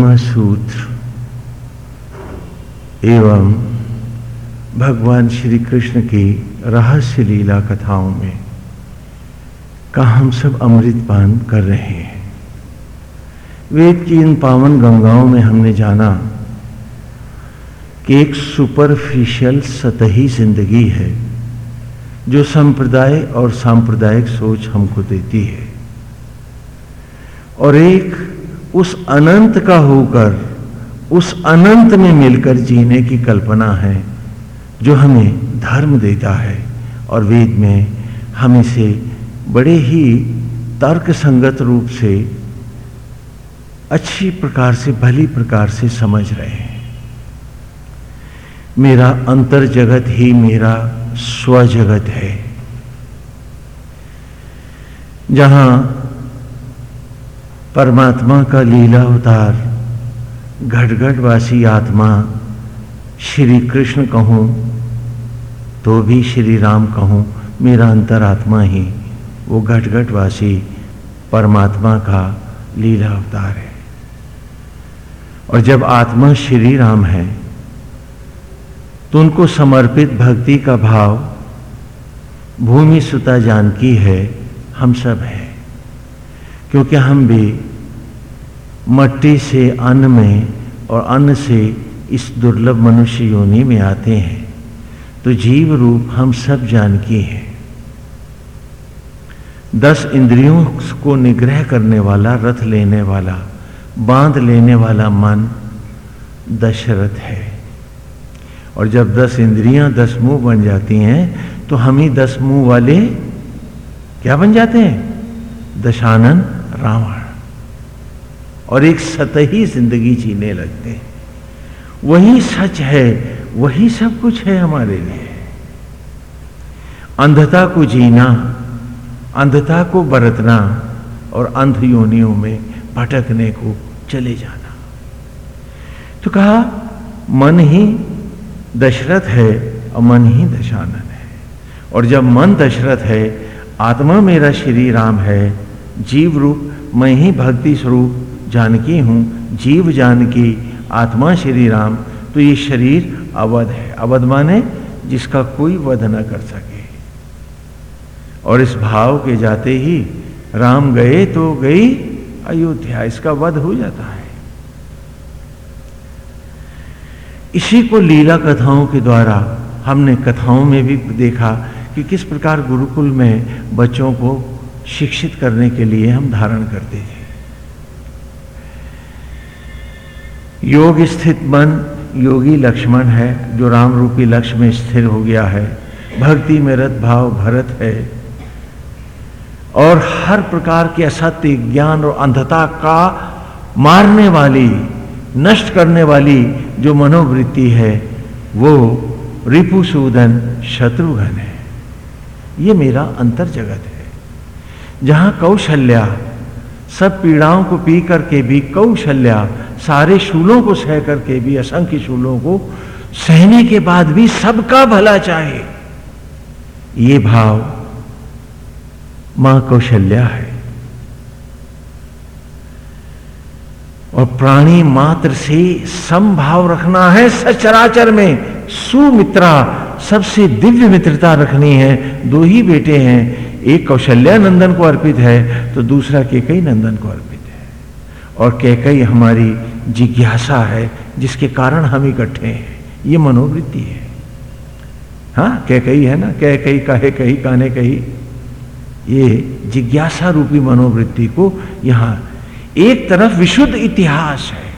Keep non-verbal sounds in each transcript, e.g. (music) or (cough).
ब्रह्म सूत्र। एवं भगवान श्री कृष्ण की रहस्य लीला कथाओं में का हम सब अमृत पान कर रहे हैं। वेद की इन पावन गंगाओं में हमने जाना कि एक सुपरफिशियल सतही ज़िंदगी है, जो संप्रदाय और सांप्रदायिक सोच हमको देती है। और एक उस अनंत का होकर, उस अनंत में मिलकर जीने की कल्पना है, जो हमें धर्म देता है। और वेद में हम इसे बड़े ही तर्क संगत रूप से, अच्छी प्रकार से, भली प्रकार से समझ रहे हैं। मेरा अंतर जगत ही मेरा स्व जगत है। जहाँ परमात्मा का लीला अवतार। घटघटवासी आत्मा, श्री कृष्ण कहूँ तो भी श्री राम कहूँ, मेरा अंतरात्मा ही, वो घटघटवासी परमात्मा का लीला अवतार है। और जब आत्मा श्री राम है तो उनको समर्पित भक्ति का भाव, भूमि सुता जानकी है, हम सब हैं। क्योंकि हम भी मट्टी से अन्न में और अन्न से इस दुर्लभ मनुष्य योनि में आते हैं। तो जीव रूप हम सब जानकी हैं। दस इंद्रियों को निग्रह करने वाला, रथ लेने वाला, बाँध लेने वाला मन दशरथ है। और जब दस इंद्रियाँ, दस मुँह बन जाती हैं तो हम ही दस मुँह वाले क्या बन जाते हैं? दशानन। रावण और एक सतही ज़िंदगी जीने लगते हैं। वही सच है, वही सब कुछ है हमारे लिए। अंधता को जीना, अंधता को बरतना और अंध योनियों में भटकने को चले जाना। तो कहा, मन ही दशरथ है और मन ही दशानन है। और जब मन दशरथ है, आत्मा मेरा श्री राम है जीव रूप, मैं ही भक्ति स्वरूप जानकी हूँ, जीव जानकी आत्मा श्री राम। तो ये शरीर अवध है अवध माने जिसका कोई वध न कर सके। और इस भाव के जाते ही राम गए तो गई अयोध्या, इसका वध हो जाता है। इसी को लीला कथाओं के द्वारा हमने कथाओं में भी देखा कि किस प्रकार गुरुकुल में बच्चों को शिक्षित करने के लिए हम धारण करते थे योग स्थित मन, योगी लक्ष्मण है, जो राम रूपी लक्ष्य में स्थिर हो गया है। भक्ति में रत भाव भरत है। और हर प्रकार के असत्य, ज्ञान और अंधता का मारने वाली, नष्ट करने वाली जो मनोवृत्ति है, वो रिपुसूदन शत्रुघ्न है। ये मेरा अंतर जगत है। जहाँ कौशल्या, सब पीड़ाओं को पी करके भी कौशल्या, सारे शूलों को सह करके भी, असंख्य शूलों को सहने के बाद भी सबका भला चाहे। ये भाव माँ कौशल्या है। और प्राणी मात्र से समभाव रखना है, सचराचर में सुमित्रा, सबसे दिव्य मित्रता रखनी है, दो ही बेटे हैं एक कौशल्या नंदन को अर्पित है तो दूसरा केकई नंदन को अर्पित है। और कैकई हमारी जिज्ञासा है, जिसके कारण हम इकट्ठे हैं। ये मनोवृत्ति है। हाँ कैकई है ना? कैकई कहे कही, काने कही। ये जिज्ञासा रूपी मनोवृत्ति को यहाँ एक तरफ़ विशुद्ध इतिहास है,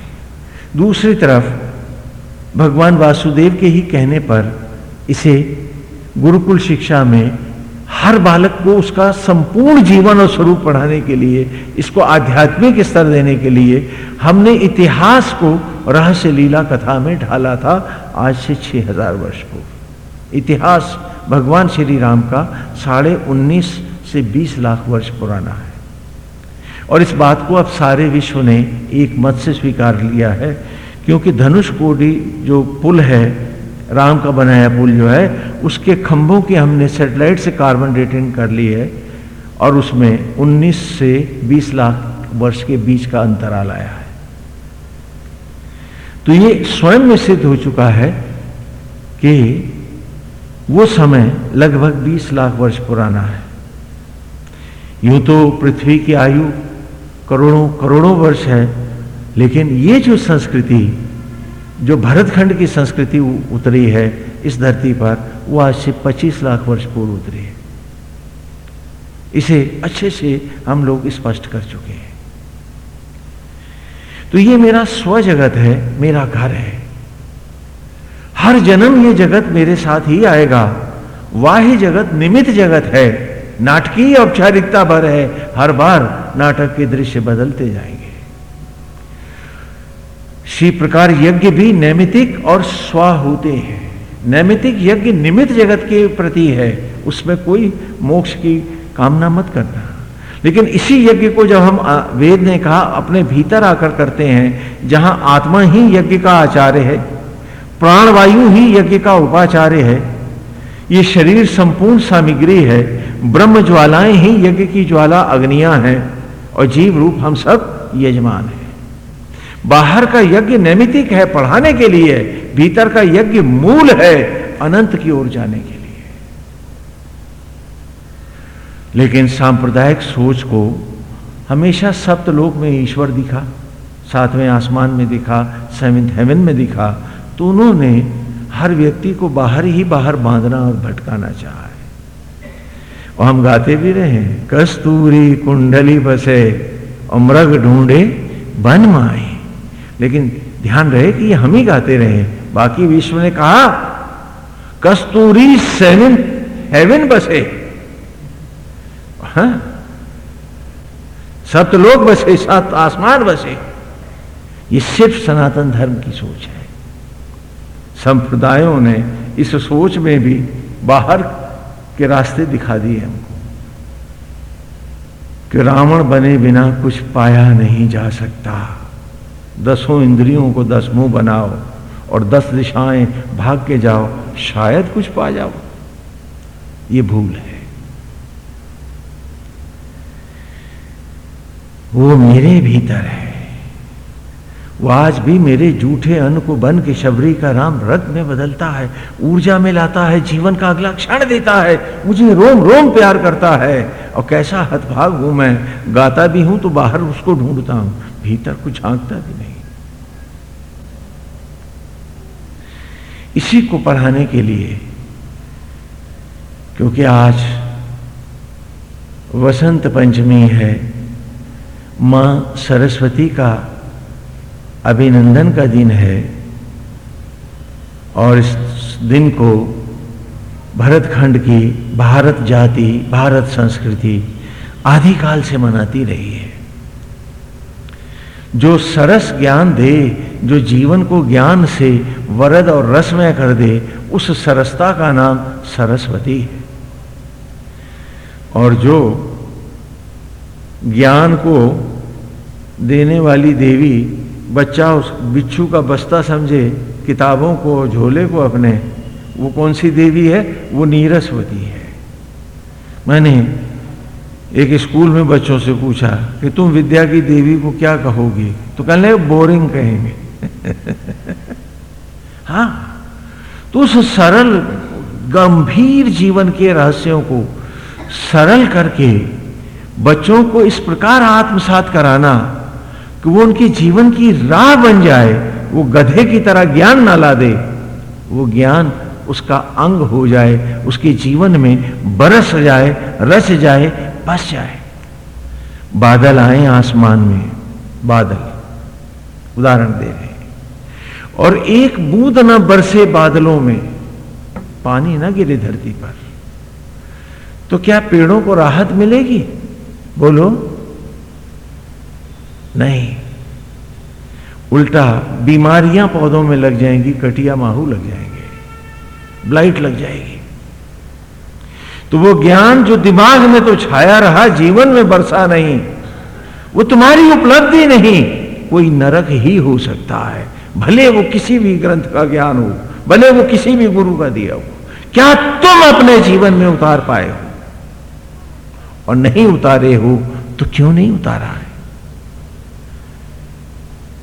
दूसरी तरफ़ भगवान वासुदेव के ही कहने पर इसे गुरुकुल शिक्षा में हर बालक को उसका संपूर्ण जीवन और स्वरूप पढ़ाने के लिए, इसको आध्यात्मिक स्तर देने के लिए, हमने इतिहास को रहस्य लीला कथा में ढाला था आज से छह हज़ार वर्ष को। इतिहास भगवान श्री राम का साढ़े उन्नीस से बीस लाख वर्ष पुराना है। और इस बात को अब सारे विश्व ने एक मत से स्वीकार लिया है, क्योंकि धनुष कोडी जो पुल है राम का बनाया पुल जो है, उसके खंभों की हमने सेटेलाइट से कार्बन डेटिंग कर ली है और उसमें 19 से 20 लाख वर्ष के बीच का अंतराल आया है। तो ये स्वयं में सिद्ध हो चुका है कि वो समय लगभग 20 लाख वर्ष पुराना है। यूँ तो पृथ्वी की आयु करोड़ों करोड़ों वर्ष है, लेकिन ये जो संस्कृति जो भरतखंड की संस्कृति उतरी है, इस धरती पर, वो आज से 25 लाख वर्ष पूर्व उतरी है। इसे अच्छे से हम लोग स्पष्ट कर चुके हैं। तो ये मेरा स्व जगत है, मेरा घर है। हर जन्म ये जगत मेरे साथ ही आएगा। वाह जगत निमित जगत है। नाटकीय औपचारिकता भर है। हर बार नाटक के दृश्य बदलते जाएँगे। श्री प्रकार यज्ञ भी नैमितिक और स्व होते हैं। नैमितिक यज्ञ निमित जगत के प्रति है, उसमें कोई मोक्ष की कामना मत करना। लेकिन इसी यज्ञ को जब हम वेद ने कहा, अपने भीतर आकर करते हैं, जहाँ आत्मा ही यज्ञ का आचार्य है, प्राणवायु ही यज्ञ का उपाचार्य है, ये शरीर संपूर्ण सामग्री है, ब्रह्म ज्वालाएँ ही यज्ञ की ज्वाला अग्नियाँ हैं, और जीव रूप हम सब यजमान हैं। बाहर का यज्ञ नैमितिक है पढ़ाने के लिए, भीतर का यज्ञ मूल है अनंत की ओर जाने के लिए। लेकिन सांप्रदायिक सोच को हमेशा सप्तलोक में ईश्वर दिखा, सातवें आसमान में दिखा, सेवेंथ हेवन में दिखा तो उन्होंने हर व्यक्ति को बाहर ही बाहर बांधना और भटकाना चाहा है। और हम गाते भी रहे कस्तूरी कुंडली बसे और मृग ढूंढे बन माए लेकिन ध्यान रहे कि ये हम ही गाते रहे बाकी विश्व ने कहा, कस्तूरी सेवन हेवन बसे। हाँ। सप्त लोग बसे, सात आसमान बसे। ये सिर्फ़ सनातन धर्म की सोच है। संप्रदायों ने इस सोच में भी बाहर के रास्ते दिखा दिए हमको कि रावण बने बिना कुछ पाया नहीं जा सकता। दसों इंद्रियों को दस मुँह बनाओ और दस दिशाएँ भाग के जाओ, शायद कुछ पा जाओ। ये भूल है। वो मेरे भीतर है। वो आज भी मेरे जूठे अन्न को बन के शबरी का राम रक्त में बदलता है, ऊर्जा में लाता है, जीवन का अगला क्षण देता है, मुझे रोम रोम प्यार करता है। और कैसा हतभाग हूँ मैं, गाता भी हूँ तो बाहर उसको ढूंढता हूँ। भीतर कुछ झांकता भी नहीं। इसी को पढ़ाने के लिए, क्योंकि आज वसंत पंचमी है, माँ सरस्वती का अभिनंदन का दिन है, और इस दिन को भरतखंड की भारत जाति, भारत संस्कृति आदिकाल से मनाती रही है। जो सरस ज्ञान दे, जो जीवन को ज्ञान से वरद और रसमय कर दे, उस सरसता का नाम सरस्वती है। और जो ज्ञान को देने वाली देवी बच्चा उस बिच्छू का बस्ता समझे, किताबों को, झोले को अपने, वो कौन सी देवी है? वो नीरसवती है। मैंने एक स्कूल में बच्चों से पूछा कि तुम विद्या की देवी को क्या कहोगी? तो कहने बोरिंग कहेंगे. (laughs) हाँ तो उस सरल, गंभीर जीवन के रहस्यों को सरल करके बच्चों को इस प्रकार आत्मसात कराना कि वो उनके जीवन की राह बन जाए, वो गधे की तरह ज्ञान ना ला दे वो ज्ञान उसका अंग हो जाए, उसके जीवन में बरस जाए, रस जाए बस जाए। बादल आए आसमान में, बादल। उदाहरण दे रहे और एक बूंद ना बरसे बादलों में, पानी ना गिरे धरती पर। तो क्या पेड़ों को राहत मिलेगी? बोलो, नहीं। उल्टा, बीमारियाँ पौधों में लग जाएँगी, कटिया माहू लग जाएँगे। ब्लाइट लग जाएगी। तो वो ज्ञान जो दिमाग में तो छाया रहा, जीवन में बरसा नहीं, वो तुम्हारी उपलब्धि नहीं, कोई नरक ही हो सकता है। भले वो किसी भी ग्रंथ का ज्ञान हो, भले वो किसी भी गुरु का दिया हो, क्या तुम अपने जीवन में उतार पाए हो? और नहीं उतारे हो तो क्यों नहीं उतारा है?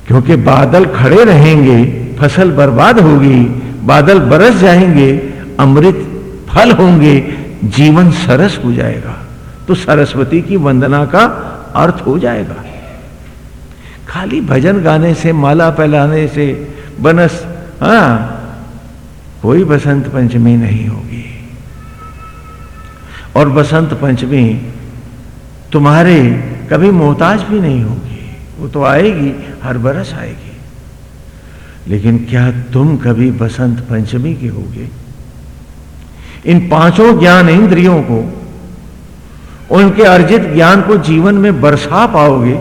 क्योंकि बादल खड़े रहेंगे, फ़सल बर्बाद होगी, बादल बरस जाएँगे, अमृत फल होंगे जीवन सरस हो जाएगा तो सरस्वती की वंदना का अर्थ हो जाएगा। खाली भजन गाने से, माला फैलाने से, बनस, हा, कोई बसंत पंचमी नहीं होगी। और बसंत पंचमी तुम्हारे कभी मोहताज भी नहीं होगी, वो तो आएगी, हर बरस आएगी। लेकिन क्या तुम कभी बसंत पंचमी के होगे? इन पाँचों ज्ञान इंद्रियों को, उनके अर्जित ज्ञान को जीवन में बरसा पाओगे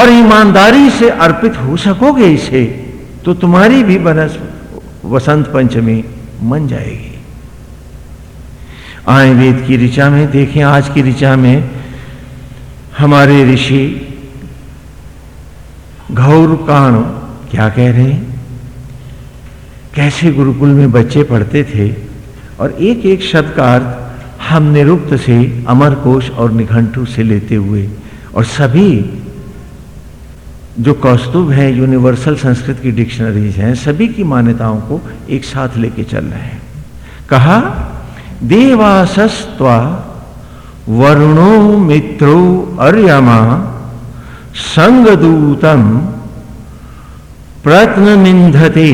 और ईमानदारी से अर्पित हो सकोगे इसे तो तुम्हारी भी बनस वसंत पंचमी मन जाएगी। आए वेद की ऋचा में, देखें आज की ऋचा में, हमारे ऋषि घौर काण क्या कह रहे हैं? कैसे गुरुकुल में बच्चे पढ़ते थे और एक एक शब्द का अर्थ हम निरुक्त से अमर कोश और निघंटू से लेते हुए और सभी जो कौस्तुभ है, यूनिवर्सल संस्कृत की डिक्शनरीज हैं, सभी की मान्यताओं को एक साथ लेके चल रहे हैं। कहा, देवासस्त्वा वरुणो मित्रो अर्यमा संगदूतम प्रत्न निंधते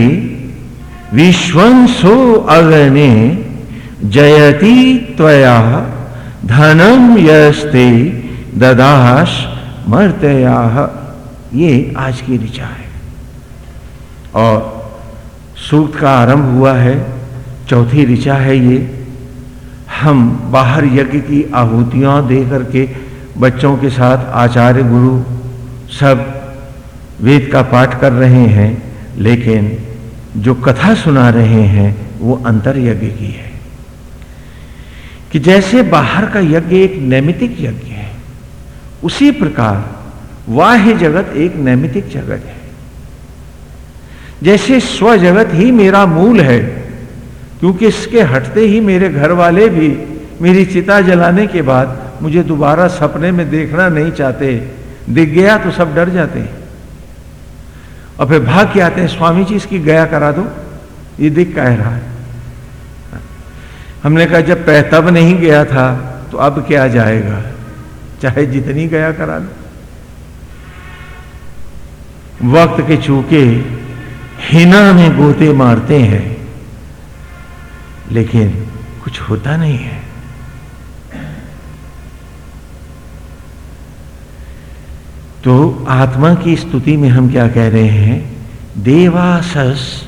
विश्वंसो अगने जयति त्वया धनम यस्ते ददाश मर्तया। ये आज की ऋचा है। और सूक्त का आरंभ हुआ है, चौथी ऋचा है ये। हम बाहर यज्ञ की आहुतियाँ दे करके बच्चों के साथ आचार्य गुरु सब वेद का पाठ कर रहे हैं, लेकिन जो कथा सुना रहे हैं, वो अंतर यज्ञ की है। कि जैसे बाहर का यज्ञ एक नैमितिक यज्ञ है, उसी प्रकार वाह्य जगत एक नैमितिक जगत है। जैसे स्व जगत ही मेरा मूल है, क्योंकि इसके हटते ही मेरे घर वाले भी मेरी चिता जलाने के बाद मुझे दोबारा सपने में देखना नहीं चाहते, दिख गया तो सब डर जाते हैं। और फिर भाग के आते हैं स्वामी जी इसकी गया करा दो। ये दिख कह रहा है? हमने कहा, जब तब नहीं गया था तो अब क्या जाएगा? चाहे जितनी गया करा लो वक्त के चूके हिना में गोते मारते हैं, लेकिन कुछ होता नहीं है। तो आत्मा की स्तुति में हम क्या कह रहे हैं? देवासस,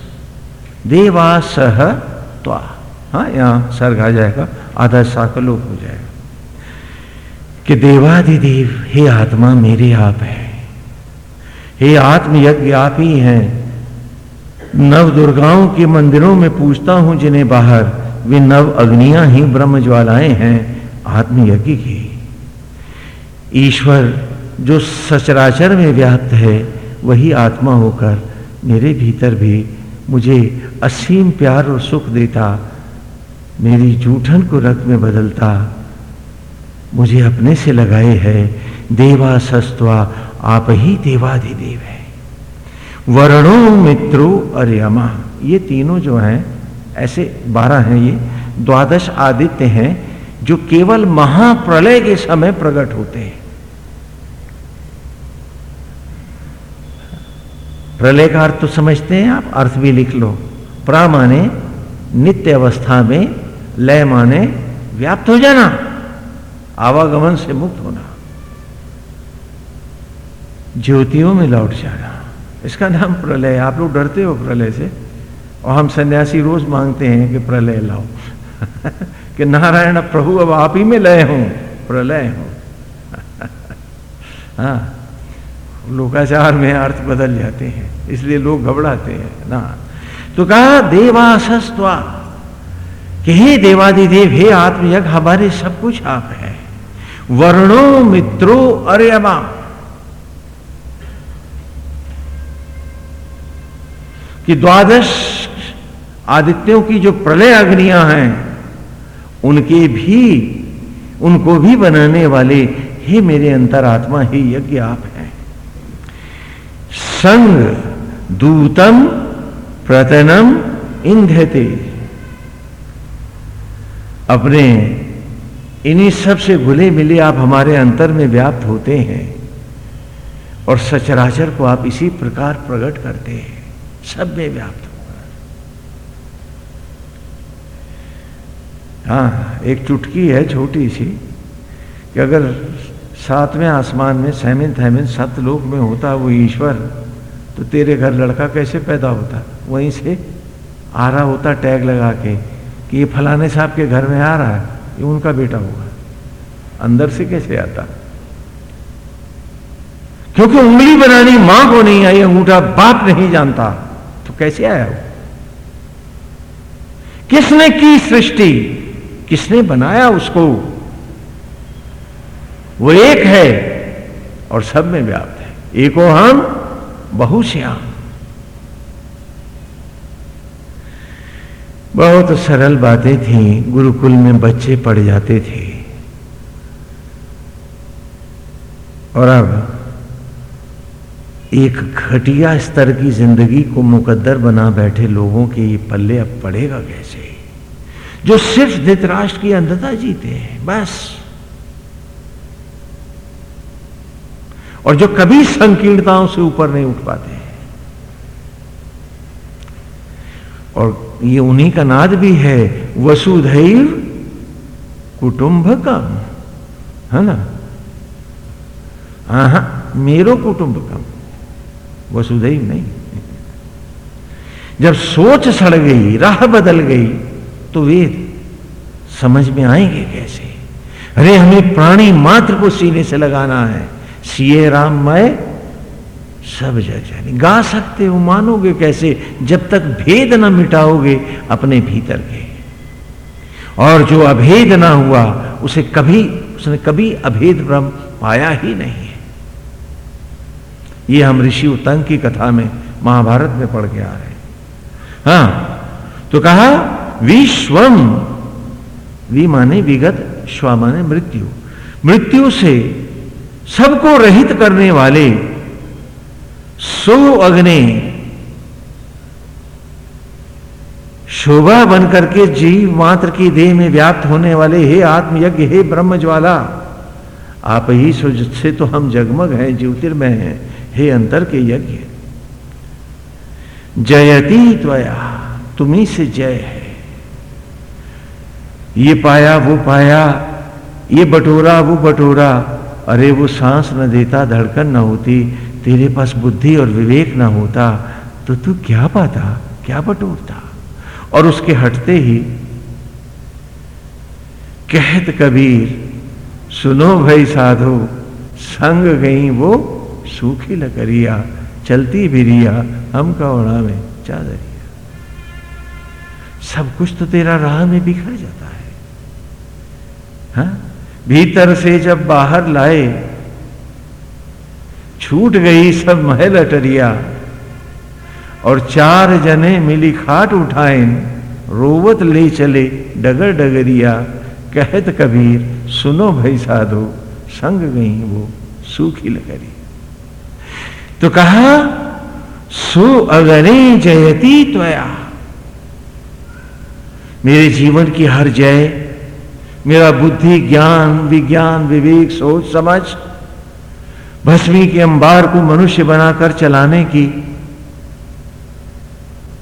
देवासह त्वा। हाँ यहाँ सर्ग आ जाएगा, आधा साकलोक हो जाएगा। कि देवादिदेव, हे आत्मा मेरे आप है। हे आत्मयज्ञ आप ही हैं। नव दुर्गाओं के मंदिरों में पूछता हूँ जिन्हें बाहर। वे नव अग्नियाँ ही ब्रह्म ज्वालाएँ हैं, आत्मयज्ञ की। ईश्वर जो सचराचर में व्याप्त है, वही आत्मा होकर मेरे भीतर भी मुझे असीम प्यार और सुख देता, मेरी जूठन को रक्त में बदलता। मुझे अपने से लगाए है, देवा सस्वा आप ही देवाधिदेव है। वर्णो मित्रो अर्यमा ये तीनों जो हैं, ऐसे बारह हैं ये, द्वादश आदित्य हैं, जो केवल महाप्रलय के समय प्रकट होते हैं। प्रलय का अर्थ तो समझते हैं आप, अर्थ भी लिख लो। प्रा माने नित्य अवस्था में लय माने व्याप्त हो जाना, आवागमन से मुक्त होना। ज्योतियों में लौट जाना। इसका नाम प्रलय, आप लोग डरते हो प्रलय से? और हम सन्यासी रोज मांगते हैं कि प्रलय लाओ। (laughs) कि नारायण प्रभु, अब आप ही में लय हूँ, प्रलय हो। (laughs) हाँ लोकाचार में अर्थ बदल जाते हैं। इसलिए लोग घबराते हैं, ना। तो कहा देवासस्वा कि हे देवादिदेव हे आत्मयज्ञ, हमारे सब कुछ आप है। वर्णो मित्रो अर्यमा कि द्वादश आदित्यों की जो प्रलय अग्नियाँ हैं, उनके भी, उनको भी बनाने वाले, हे मेरे अंतरात्मा, हे यज्ञ आप हैं। संग दूतम प्रतनम इंधते। अपने इन्हीं सबसे घुले मिले आप हमारे अंतर में व्याप्त होते हैं और सचराचर को आप इसी प्रकार प्रकट करते हैं। सब में व्याप्त होगा। हाँ एक चुटकी है छोटी सी कि अगर सातवें आसमान में सहमिन थैमिन सतलोक में होता वो ईश्वर तो तेरे घर लड़का कैसे पैदा होता? वहीं से आ रहा होता टैग लगा के कि ये फलाने साहब के घर में आ रहा है, ये उनका बेटा होगा। अंदर से कैसे आता? क्योंकि उंगली बनानी माँ को नहीं आई, अंगूठा बाप नहीं जानता तो कैसे आया वो? किसने की सृष्टि? किसने बनाया उसको? वो एक है और सब में व्याप्त है। एको हम बहुश्याम बहुत सरल बातें थी, गुरुकुल में बच्चे पढ़ जाते थे। और अब एक घटिया स्तर की ज़िंदगी को मुकद्दर बना बैठे लोगों के ये पल्ले अब पड़ेगा कैसे? जो सिर्फ़ धृतराष्ट्र की अंधता जीते हैं, बस। और जो कभी संकीर्णताओं से ऊपर नहीं उठ पाते और ये उन्हीं का नाद भी है, वसुधैव कुटुंबकम। है ना? हा मेरो कुटुंबकम। वसुधैव नहीं। जब सोच सड़ गई, राह बदल गई तो वेद समझ में आएँगे कैसे? अरे, हमें प्राणी मात्र को सीने से लगाना है। सीए राम मैं सब जग जानी गा सकते हो, मानोगे कैसे? जब तक भेद ना मिटाओगे अपने भीतर के। और जो अभेद ना हुआ, उसे कभी, उसने कभी अभेद ब्रह्म पाया ही नहीं है। ये हम ऋषि उत्तंग की कथा में महाभारत में पढ़ के आ रहे हैं। हाँ तो कहा विश्वम वी माने विगत, श्वा माने मृत्यु। मृत्यु से सबको रहित करने वाले सो अग्नि शोभा बनकर के जीव मात्र की देह में व्याप्त होने वाले हे आत्मयज्ञ, हे ब्रह्म ज्वाला आप ही से तो हम जगमग हैं, ज्योतिर्मय हैं, हे अंतर के यज्ञ। जयती त्वया तुम्ही से जय है। ये पाया, वो पाया, ये बटोरा, वो बटोरा अरे वो सांस न देता, धड़कन न होती, तेरे पास बुद्धि और विवेक ना होता तो तू क्या पाता, क्या बटोरता? और उसके हटते ही कहत कबीर, सुनो भाई साधो, संग गई वो सूखी लकरिया चलती बिरिया, हम कौड़ा में चादरिया। सब कुछ तो तेरा राह में बिखर जाता है। हा? भीतर से जब बाहर लाए, छूट गई सब महल अटरिया, और चार जने मिली खाट उठाए, रोवत ले चले डगर डगरिया। कहत कबीर, सुनो भाई साधो, संग गई वो सूखी लगरी तो कहा, सु अगरे जयती त्वया। मेरे जीवन की हर जय मेरा बुद्धि, ज्ञान, विज्ञान, विवेक, सोच, समझ, भस्मी के अंबार को मनुष्य बनाकर चलाने की,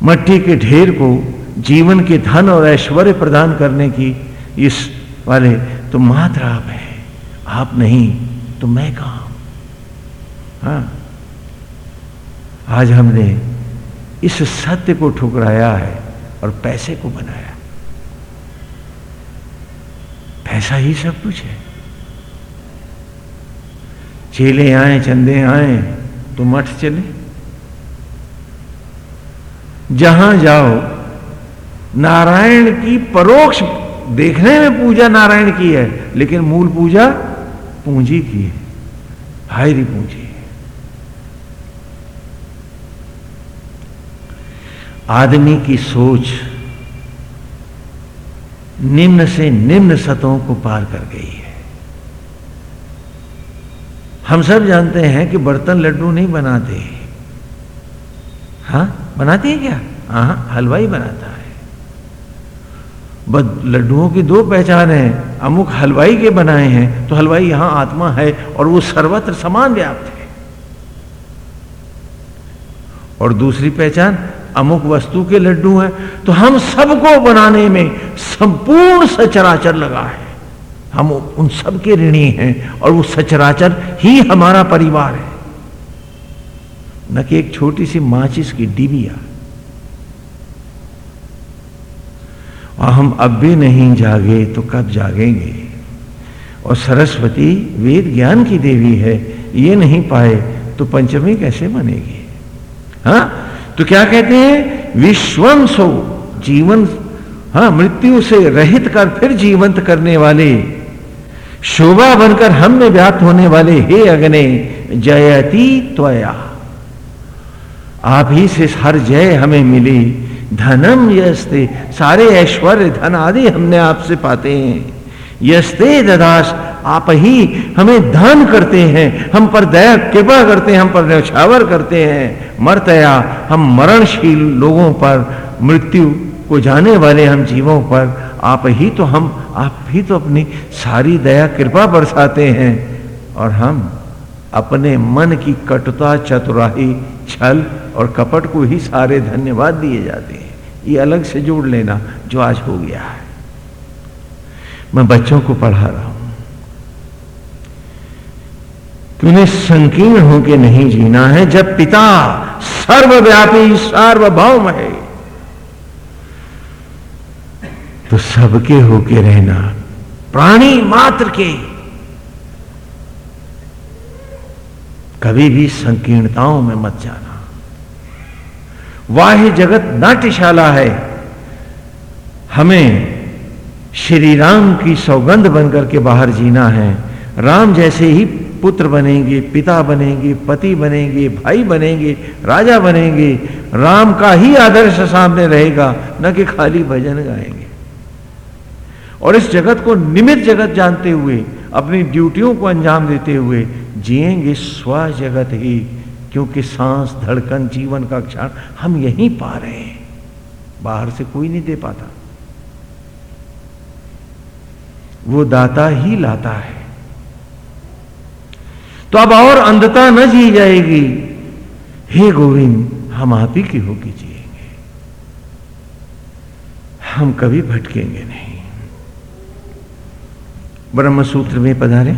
मट्टी के ढेर को जीवन के धन और ऐश्वर्य प्रदान करने की, इस वाले तो मात्र आप है, आप नहीं तो मैं कहा हाँ? आज हमने इस सत्य को ठुकराया है और पैसे को बनाया पैसा ही सब कुछ है। चेले आए, चंदे आए तो मठ चले। जहाँ जाओ, नारायण की परोक्ष देखने में पूजा नारायण की है, लेकिन मूल पूजा पूंजी की है, हायरी पूंजी है। आदमी की सोच निम्न से निम्न सतों को पार कर गई है। हम सब जानते हैं कि बर्तन लड्डू नहीं बनाते। हाँ बनाते हैं क्या? हाँ हलवाई बनाता है। बस लड्डुओं की दो पहचान है। अमुक हलवाई के बनाए हैं तो हलवाई यहाँ आत्मा है और वो सर्वत्र समान व्याप्त है। और दूसरी पहचान अमुक वस्तु के लड्डू हैं तो हम सबको बनाने में संपूर्ण सचराचर लगा है। हम उन सब के ऋणी हैं और वो सचराचर ही हमारा परिवार है। न कि एक छोटी सी माचिस की डिबिया। और हम अब भी नहीं जागे तो कब जागेंगे? और सरस्वती वेद ज्ञान की देवी है, ये नहीं पाए तो पंचमी कैसे बनेगी? हाँ? तो क्या कहते हैं? विश्वम सो जीवन हाँ मृत्यु से रहित कर फिर जीवंत करने वाले। शोभा बनकर हम में व्याप्त होने वाले, हे अग्नि, जयती त्वया। आप ही से हर जय हमें मिली। धनम यस्ते, सारे ऐश्वर्य धन आदि हमने आपसे पाते हैं। यस्ते ददास आप ही हमें दान करते हैं, हम पर दया, कृपा करते हैं, हम पर न्यौछावर करते हैं। मरतया हम मरणशील लोगों पर, मृत्यु को जाने वाले हम जीवों पर, आप ही तो हम, आप ही तो अपनी सारी दया, कृपा बरसाते हैं। और हम अपने मन की कटुता चतुराही छल और कपट को ही सारे धन्यवाद दिए जाते हैं। ये अलग से जोड़ लेना जो आज हो गया है। मैं बच्चों को पढ़ा रहा हूँ। उन्हें संकीर्ण होकर नहीं जीना है, जब पिता सर्वव्यापी, सार्वभौम है। तो सबके होके रहना, प्राणी मात्र के। कभी भी संकीर्णताओं में मत जाना। वाह्य जगत नाट्यशाला है। हमें श्री राम की सौगंध बनकर के बाहर जीना है। राम जैसे ही पुत्र बनेंगे, पिता बनेंगे, पति बनेंगे, भाई बनेंगे, राजा बनेंगे, राम का ही आदर्श सामने रहेगा, न कि खाली भजन गाएँगे। और इस जगत को निमित जगत जानते हुए, अपनी ड्यूटियों को अंजाम देते हुए, जिएँगे स्व जगत ही, क्योंकि सांस, धड़कन, जीवन का क्षण हम यहीं पा रहे हैं। बाहर से कोई नहीं दे पाता। वो दाता ही लाता है। तो अब और अंधता न जी जाएगी। हे गोविंद, हम आप ही की होगी जिएँगे। हम कभी भटकेंगे नहीं। ब्रह्म सूत्र में पधारे।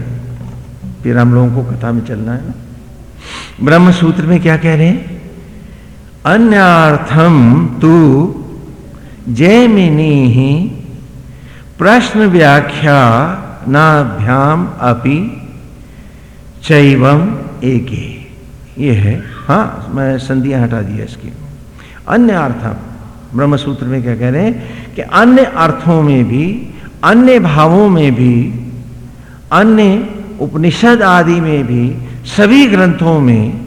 फिर हम लोगों को कथा में चलना है ना? ब्रह्म सूत्र में क्या कह रहे हैं? अन्यर्थम तू जयमिनी ही प्रश्न व्याख्या नाभ्याम अपि चैवम एक। ये है। हाँ मैं संधिया हटा दिया इसकी। अन्य अर्थम ब्रह्म सूत्र में क्या कह रहे हैं कि अन्य अर्थों में भी, अन्य भावों में भी, अन्य उपनिषद आदि में भी, सभी ग्रंथों में,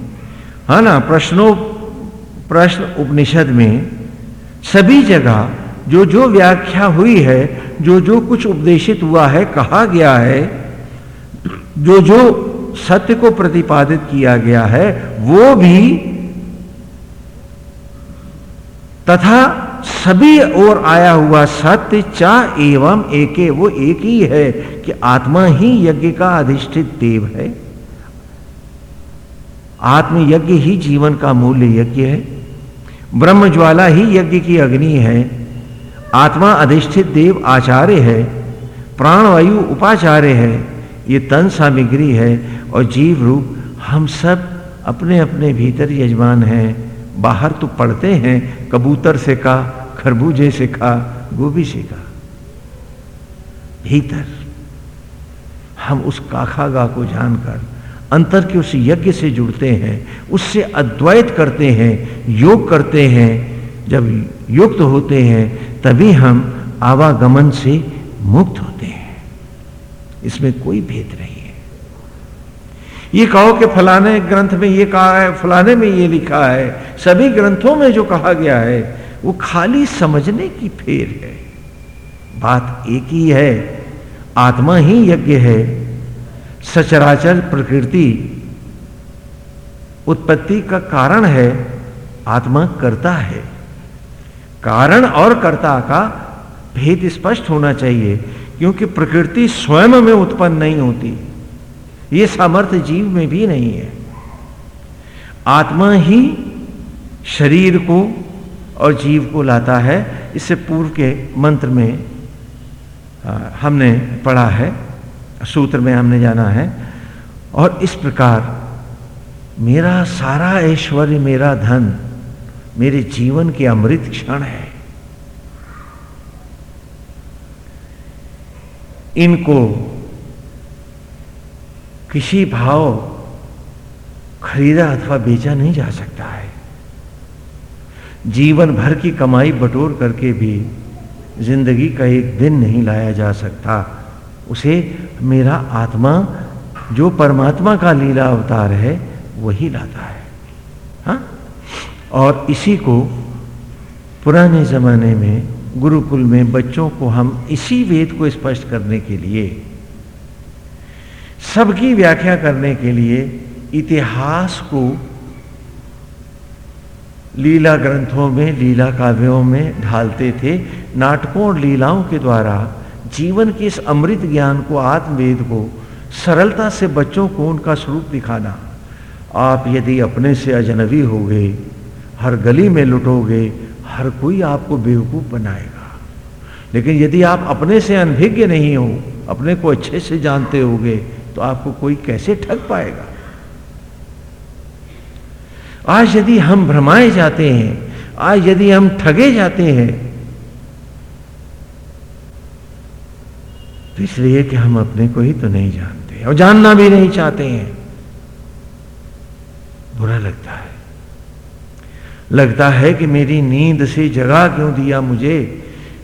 है ना, प्रश्नों, प्रश्न उपनिषद में, सभी जगह जो जो व्याख्या हुई है, जो जो कुछ उपदेशित हुआ है, कहा गया है, जो जो सत्य को प्रतिपादित किया गया है, वो भी तथा सभी ओर आया हुआ सत्य चा एवं एके, वो एक ही है कि आत्मा ही यज्ञ का अधिष्ठित देव है। आत्म यज्ञ ही जीवन का मूल्य यज्ञ है। ब्रह्म ज्वाला ही यज्ञ की अग्नि है। आत्मा अधिष्ठित देव आचार्य है। प्राणवायु उपाचार्य है। ये तन सामग्री है। और जीव रूप हम सब अपने अपने भीतर यजमान हैं। बाहर तो पढ़ते हैं, कबूतर से का, खरबूजे से खा गोभी से का। भीतर हम उस काखागा को जानकर, अंतर के उस यज्ञ से जुड़ते हैं, उससे अद्वैत करते हैं, योग करते हैं। जब युक्त होते हैं, तभी हम आवागमन से मुक्त होते हैं। इसमें कोई भेद नहीं। ये कहो कि फलाने ग्रंथ में ये कहा है, फलाने में ये लिखा है। सभी ग्रंथों में जो कहा गया है, वो खाली समझने की फेर है। बात एक ही है, आत्मा ही यज्ञ है। सचराचर प्रकृति उत्पत्ति का कारण है, आत्मा करता है। कारण और कर्ता का भेद स्पष्ट होना चाहिए, क्योंकि प्रकृति स्वयं में उत्पन्न नहीं होती। ये सामर्थ्य जीव में भी नहीं है। आत्मा ही शरीर को और जीव को लाता है इससे पूर्व के मंत्र में हमने पढ़ा है, सूत्र में हमने जाना है। और इस प्रकार, मेरा सारा ऐश्वर्य, मेरा धन, मेरे जीवन के अमृत क्षण है। इनको किसी भाव खरीदा अथवा बेचा नहीं जा सकता है। जीवन भर की कमाई बटोर करके भी ज़िंदगी का एक दिन नहीं लाया जा सकता। उसे मेरा आत्मा, जो परमात्मा का लीला अवतार है, वही लाता है। हा? और इसी को पुराने जमाने में गुरुकुल में बच्चों को हम इसी वेद को स्पष्ट करने के लिए सबकी व्याख्या करने के लिए इतिहास को लीला ग्रंथों में, लीला काव्यों में ढालते थे। नाटकों और लीलाओं के द्वारा जीवन के इस अमृत ज्ञान को, आत्मवेद को, सरलता से बच्चों को उनका स्वरूप दिखाना। आप यदि अपने से अजनबी हो गए हर गली में लुटोगे, हर कोई आपको बेवकूफ़ बनाएगा। लेकिन यदि आप अपने से अनभिज्ञ नहीं हो, अपने को अच्छे से जानते होगे तो आपको कोई कैसे ठग पाएगा? आज यदि हम भ्रमाए जाते हैं, आज यदि हम ठगे जाते हैं तो इसलिए कि हम अपने को ही तो नहीं जानते और जानना भी नहीं चाहते हैं। बुरा लगता है। लगता है कि मेरी नींद से जगा क्यों दिया मुझे?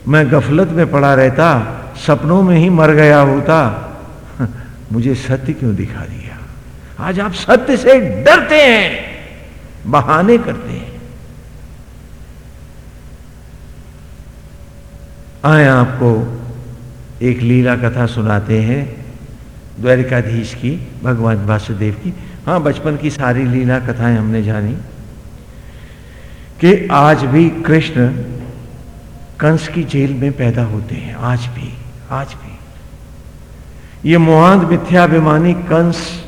मैं गफलत में पड़ा रहता, सपनों में ही मर गया होता। मुझे सत्य क्यों दिखा दिया? आज आप सत्य से डरते हैं, बहाने करते हैं। आए आपको एक लीला कथा सुनाते हैं, द्वारिकाधीश की, भगवान वासुदेव की। हाँ बचपन की सारी लीला कथाएँ हमने जानी कि आज भी कृष्ण कंस की जेल में पैदा होते हैं, आज भी आज भी। ये मोहांत मिथ्याभिमानी कंस,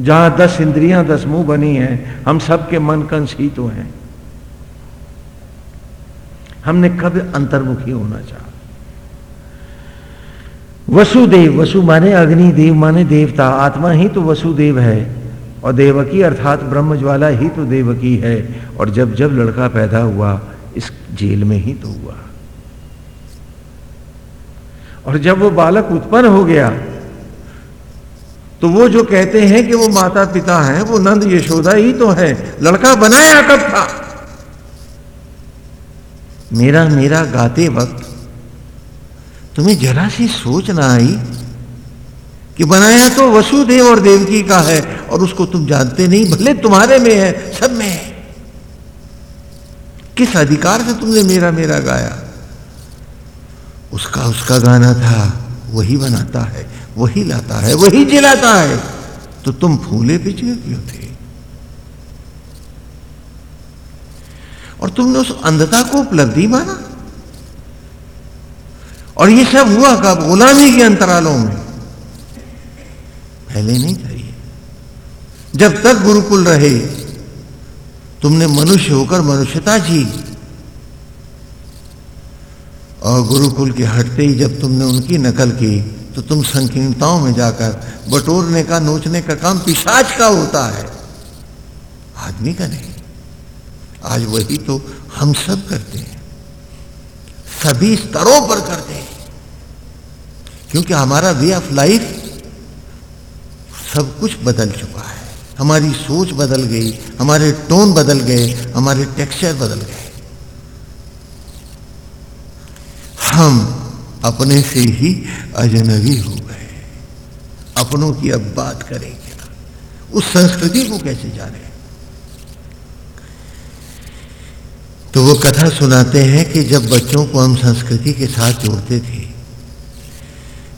जहाँ दस इंद्रियाँ, दस मुँह बनी हैं, हम सबके मन कंस ही तो हैं। हमने कब अंतर्मुखी होना चाहा। वसुदेव, वसु माने अग्नि, देव माने देवता, आत्मा ही तो वसुदेव है, और देवकी अर्थात ब्रह्म ज्वाला ही तो देवकी है, और जब जब लड़का पैदा हुआ, इस जेल में ही तो हुआ। और जब वो बालक उत्पन्न हो गया तो वो जो कहते हैं कि वो माता पिता हैं, वो नंद यशोदा ही तो है। लड़का बनाया कब था? मेरा मेरा गाते वक्त तुम्हें जरा सी सोच ना आई कि बनाया तो वसुदेव और देवकी का है और उसको तुम जानते नहीं, भले तुम्हारे में है, सब में है। किस अधिकार से तुमने मेरा मेरा गाया? उसका उसका गाना था, वही बनाता है, वही लाता है, वही जिलाता है। तो तुम फूले पिछले क्यों थे? और तुमने उस अंधता को उपलब्धि माना? और ये सब हुआ कब? गुलामी के अंतरालों में। पहले नहीं था ये। जब तक गुरुकुल रहे, तुमने मनुष्य होकर मनुष्यता जी। और गुरुकुल के हटते ही जब तुमने उनकी नकल की तो तुम संकीर्णताओं में जाकर बटोरने का, नोचने का काम पिशाच का होता है। आदमी का नहीं। आज वही तो हम सब करते हैं। सभी स्तरों पर करते हैं। क्योंकि हमारा वे ऑफ़ लाइफ सब कुछ बदल चुका है। हमारी सोच बदल गई, हमारे टोन बदल गए, हमारे टेक्सचर बदल गए। हम अपने से ही अजनबी हो गए। अपनों की अब बात करें क्या? उस संस्कृति को कैसे जाने? तो वो कथा सुनाते हैं कि जब बच्चों को हम संस्कृति के साथ जोड़ते थे,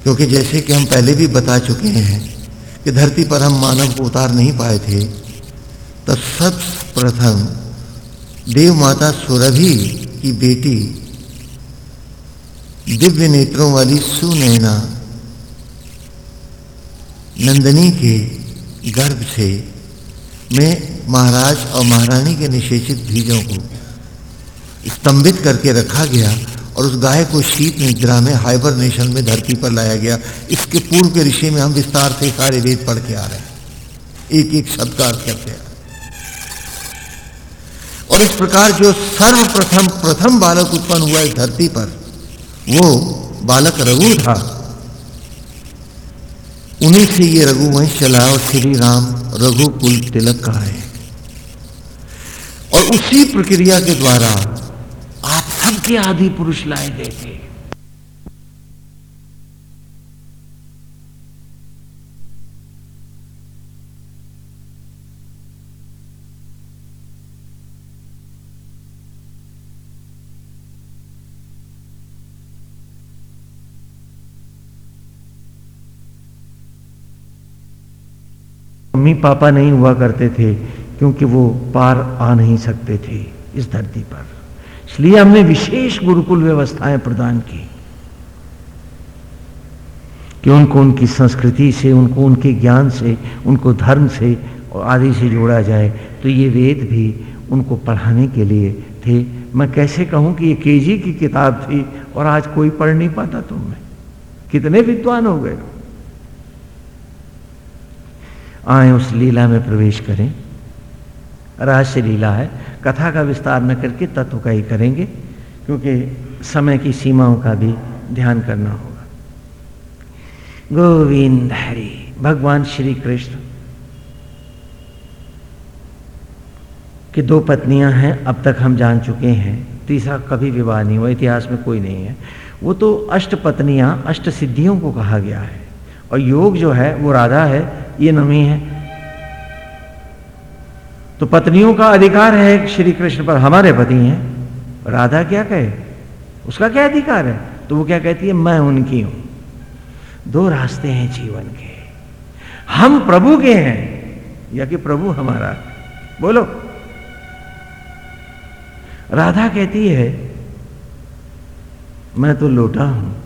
क्योंकि जैसे कि हम पहले भी बता चुके हैं कि धरती पर हम मानव को उतार नहीं पाए थे तत्सत प्रथम देव माता सुरभि की बेटी दिव्य नेत्रों वाली सुनैना नंदनी के गर्भ से मैं महाराज और महारानी के निषेचित बीजों को स्तंभित करके रखा गया और उस गाय को शीत निद्रा में हाइबर नेशन में धरती पर लाया गया। इसके पूर्व के ऋषि में हम विस्तार से सारे वेद पढ़ के आ रहे हैं। एक एक शब्द का अर्थ करते हैं। और इस प्रकार जो सर्वप्रथम, प्रथम बालक उत्पन्न हुआ इस धरती पर वो बालक रघु था। उन्हीं से ये रघुवंश चला और श्री राम रघुकुल तिलक कहा है और उसी प्रक्रिया के द्वारा आप सबके आदि पुरुष लाए गए थे। मम्मी पापा नहीं हुआ करते थे, क्योंकि वो पार आ नहीं सकते थे इस धरती पर। इसलिए हमने विशेष गुरुकुल व्यवस्थाएँ प्रदान की कि उनको उनकी संस्कृति से, उनको उनके ज्ञान से, उनको धर्म से और आदि से जोड़ा जाए। तो ये वेद भी उनको पढ़ाने के लिए थे। मैं कैसे कहूँ कि ये केजी की किताब थी और आज कोई पढ़ नहीं पाता तुम कितने विद्वान हो गए? आए उस लीला में प्रवेश करें। रहस्य लीला है। कथा का विस्तार न करके तत्व का ही करेंगे, क्योंकि समय की सीमाओं का भी ध्यान करना होगा। गोविंद हरि, भगवान श्री कृष्ण। की दो पत्नियाँ हैं, अब तक हम जान चुके हैं। तीसरा कभी विवाह नहीं हुआ, इतिहास में कोई नहीं है। वो तो अष्ट पत्नियाँ अष्ट सिद्धियों को कहा गया है। और योग जो है, वो राधा है ये नमी है। तो पत्नियों का अधिकार है श्री कृष्ण पर हमारे पति हैं। राधा क्या कहे? उसका क्या अधिकार है? तो वो क्या कहती है? मैं उनकी हूँ। दो रास्ते हैं जीवन के। हम प्रभु के हैं या कि प्रभु हमारा। बोलो। राधा कहती है, मैं तो लोटा हूँ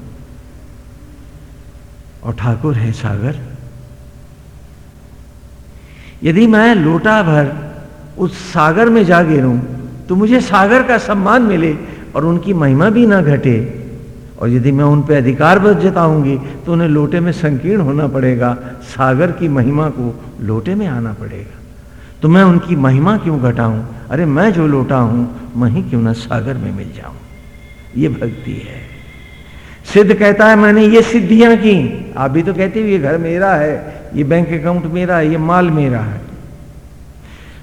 और ठाकुर है सागर। यदि मैं लोटा भर उस सागर में जा गिरूं तो मुझे सागर का सम्मान मिले और उनकी महिमा भी ना घटे। और यदि मैं उन पर अधिकार जताऊँगी तो उन्हें लोटे में संकीर्ण होना पड़ेगा, सागर की महिमा को लोटे में आना पड़ेगा। तो मैं उनकी महिमा क्यों घटाऊं? अरे मैं जो लोटा हूँ मैं ही क्यों ना सागर में मिल जाऊँ? ये भक्ति है। सिद्ध कहता है, मैंने ये सिद्धियाँ की। आप भी तो कहते हो ये घर मेरा है, ये बैंक अकाउंट मेरा है, ये माल मेरा है।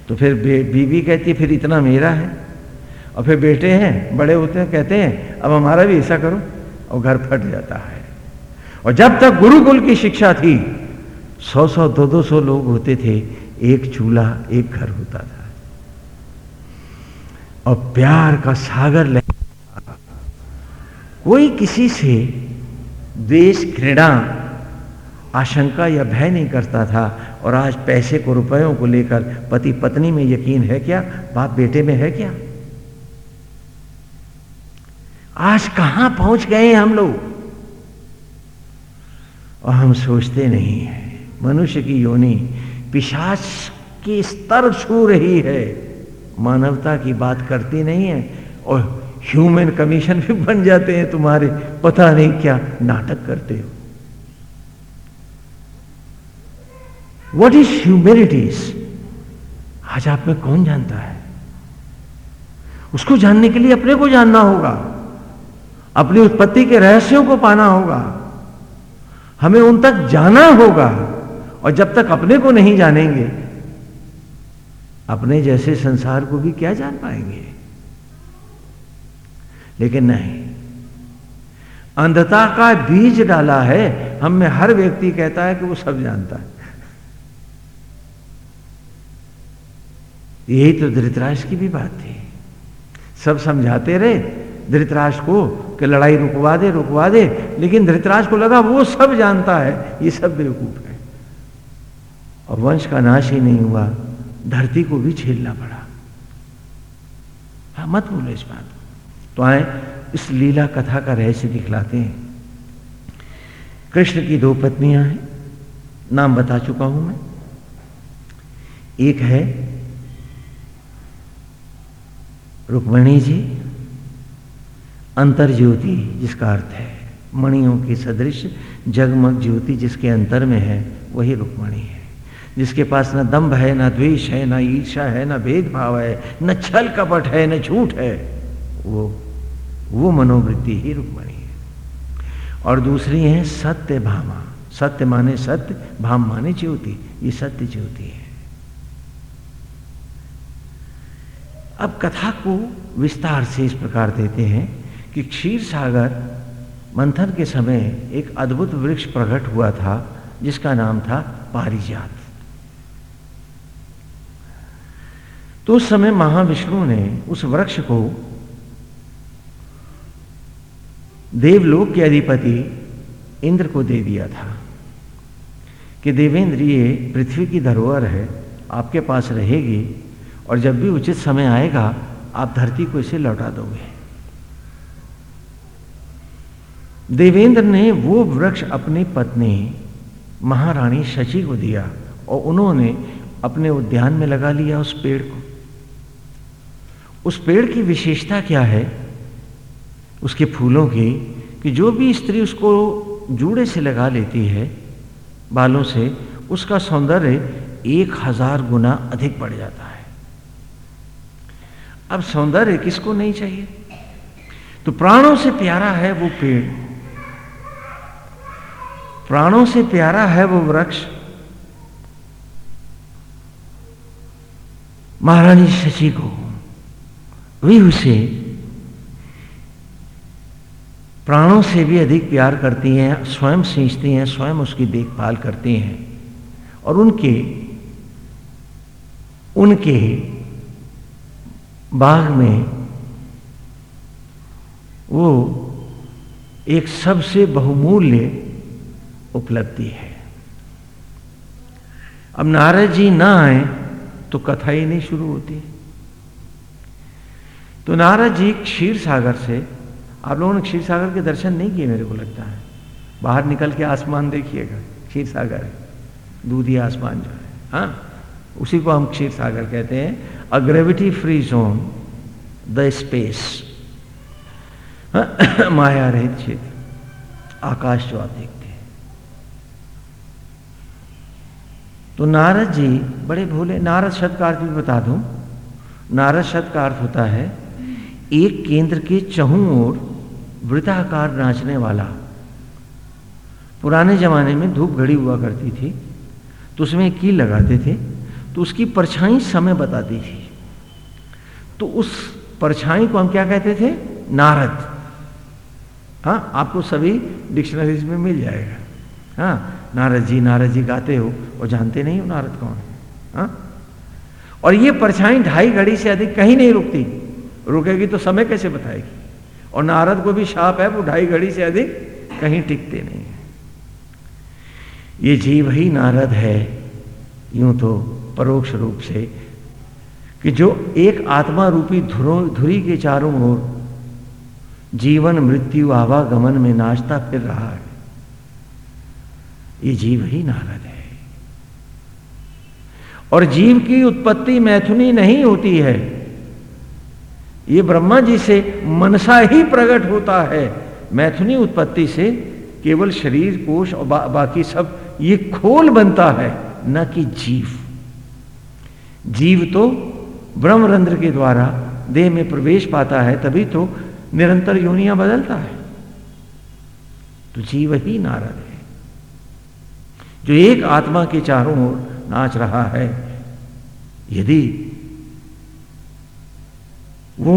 तो फिर बीवी कहती है, फिर इतना मेरा है? और फिर बेटे हैं, बड़े होते हैं, कहते हैं, अब हमारा भी ऐसा करो। और घर फट जाता है। और जब तक गुरुकुल की शिक्षा थी, सौ सौ, दो दो सौ लोग होते थे, एक चूल्हा, एक घर होता था। और प्यार का सागर ले कोई किसी से द्वेष, घृणा, आशंका या भय नहीं करता था। और आज पैसे को, रुपयों को लेकर पति पत्नी में यकीन है क्या? बाप बेटे में है क्या? आज कहाँ पहुँच गए हम लोग? और हम सोचते नहीं है। मनुष्य की योनि पिशाच की स्तर छू रही है। मानवता की बात करती नहीं है। और ह्यूमन कमीशन भी बन जाते हैं तुम्हारे। पता नहीं क्या नाटक करते हो। वट इज़ ह्यूमेनिटीज आज आप में कौन जानता है? उसको जानने के लिए अपने को जानना होगा। अपनी उत्पत्ति के रहस्यों को पाना होगा। हमें उन तक जाना होगा और जब तक अपने को नहीं जानेंगे, अपने जैसे संसार को भी क्या जान पाएँगे? लेकिन नहीं। अंधता का बीज डाला है, हम में हर व्यक्ति कहता है कि वो सब जानता है। यही तो धृतराज की भी बात थी। सब समझाते रहे, धृतराज को कि लड़ाई रुकवा दे रुकवा दे, लेकिन धृतराज को लगा वो सब जानता है, ये सब बेवकूफ़ है। और वंश का नाश ही नहीं हुआ, धरती को भी झेलना पड़ा। हाँ मत बोलो इस बात तो आए इस लीला कथा का रहस्य दिखलाते हैं। कृष्ण की दो पत्नियाँ हैं। नाम बता चुका हूँ मैं। एक है रुक्मणी जी अंतर ज्योति जिसका अर्थ है मणियों के सदृश, जगमग ज्योति जिसके अंतर में है, वही रुक्मणी है। जिसके पास ना दम्भ है, ना द्वेष है, ना ईर्षा है, ना भेदभाव है, न छल कपट है, न झूठ है, वो वो मनोवृत्ति ही रुक्मणी है। और दूसरी है सत्य भामा। सत्य माने सत्य, भाम माने ज्योति। ये सत्य ज्योति है। अब कथा को विस्तार से इस प्रकार देते हैं कि क्षीर सागर मंथन के समय एक अद्भुत वृक्ष प्रकट हुआ था, जिसका नाम था पारिजात। तो उस समय महाविष्णु ने उस वृक्ष को देवलोक के अधिपति इंद्र को दे दिया था। कि देवेंद्र, ये पृथ्वी की धरोहर है, आपके पास रहेगी, और जब भी उचित समय आएगा, आप धरती को इसे लौटा दोगे। देवेंद्र ने वो वृक्ष अपनी पत्नी महारानी शशि को दिया, और उन्होंने अपने उद्यान में लगा लिया उस पेड़ को। उस पेड़ की विशेषता क्या है? उसके फूलों की कि जो भी स्त्री उसको जूड़े से लगा लेती है, बालों से, उसका सौंदर्य एक हज़ार गुना अधिक बढ़ जाता है। अब सौंदर्य किसको नहीं चाहिए? तो प्राणों से प्यारा है वो पेड़। प्राणों से प्यारा है वो वृक्ष। महारानी शशि को वे उसे प्राणों से भी अधिक प्यार करती हैं, स्वयं सींचती हैं, स्वयं उसकी देखभाल करती हैं। और उनके उनके बाग में वो एक सबसे बहुमूल्य उपलब्धि है। अब नारद जी ना आए तो कथा ही नहीं शुरू होती। तो नारद जी क्षीर सागर से आप लोगों ने क्षीर सागर के दर्शन नहीं किए मेरे को लगता है। बाहर निकल के आसमान देखिएगा क्षीर सागर है। दूधी आसमान जो है हाँ? उसी को हम क्षीर सागर कहते हैं। A gravity free zone the space माया रहित क्षेत्र, आकाश जो आप देखते हैं। तो नारद जी, बड़े भोले, नारद शब्द का अर्थ भी बता दूँ। नारद शब्द का अर्थ होता है एक केंद्र के चहु ओर वृताकार नाचने वाला। पुराने जमाने में धूप घड़ी हुआ करती थी तो उसमें कील लगाते थे तो उसकी परछाई समय बताती थी। तो उस परछाई को हम क्या कहते थे? नारद। हाँ आपको सभी डिक्शनरीज में मिल जाएगा। हाँ नारद जी नारद जी गाते हो और जानते नहीं हो नारद कौन? है हाँ? और ये परछाई ढाई घड़ी से अधिक कहीं नहीं रुकती। रुकेगी तो समय कैसे बताएगी? और नारद को भी शाप है, वो ढाई घड़ी से अधिक कहीं टिकते नहीं है। ये जीव ही नारद है, यूँ तो परोक्ष रूप से, कि जो एक आत्मा रूपी धुरी के चारों ओर जीवन, मृत्यु, आवागमन में नाचता फिर रहा है। ये जीव ही नारद है। और जीव की उत्पत्ति मैथुनी नहीं होती है। ये ब्रह्मा जी से मनसा ही प्रकट होता है। मैथुनी उत्पत्ति से केवल शरीर कोश और बा, बाकी सब ये खोल बनता है न कि जीव। जीव तो ब्रह्मरंध्र के द्वारा देह में प्रवेश पाता है तभी तो निरंतर योनियाँ बदलता है। तो जीव ही नारद है। जो एक आत्मा के चारों ओर नाच रहा है यदि वो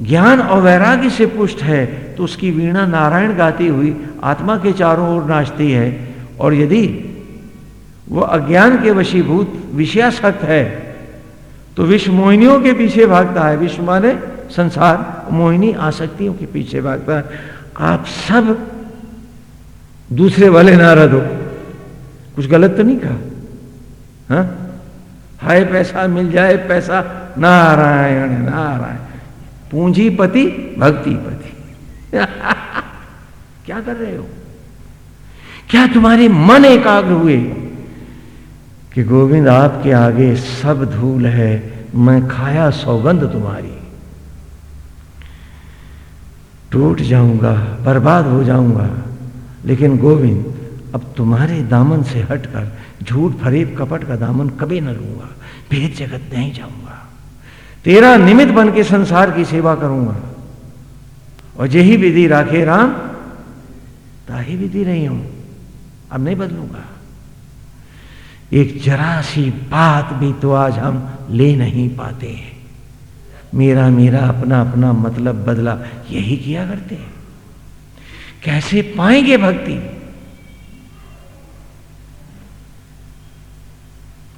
ज्ञान और वैराग्य से पुष्ट है तो उसकी वीणा नारायण गाती हुई आत्मा के चारों ओर नाचती है। और यदि वो अज्ञान के वशीभूत विषयासक्त है तो विश्व मोहिनियों के पीछे भागता है। विश्व माने संसार, मोहिनी आसक्तियों के पीछे भागता है। आप सब दूसरे वाले नारद हो कुछ गलत तो नहीं कहा? हा? हाय, पैसा मिल जाए, पैसा नारायण नारायण। पूंजीपति, भक्तिपति। (laughs) क्या कर रहे हो? क्या तुम्हारे मन एकाग्र हुए? कि गोविंद, आपके आगे सब धूल है, मैं खाया सौगंध तुम्हारी। टूट जाऊँगा, बर्बाद हो जाऊँगा, लेकिन गोविंद, अब तुम्हारे दामन से हटकर, झूठ फरेब कपट का दामन कभी न लूँगा। भेद जगत नहीं जाऊँगा। तेरा निमित्त बन के संसार की सेवा करूँगा। और यही विधि राखे राम, ताही विधि रही हूँ, अब नहीं बदलूँगा। एक जरा सी बात भी तो आज हम ले नहीं पाते हैं। मेरा मेरा अपना अपना मतलब बदला यही किया करते हैं। कैसे पाएँगे भक्ति?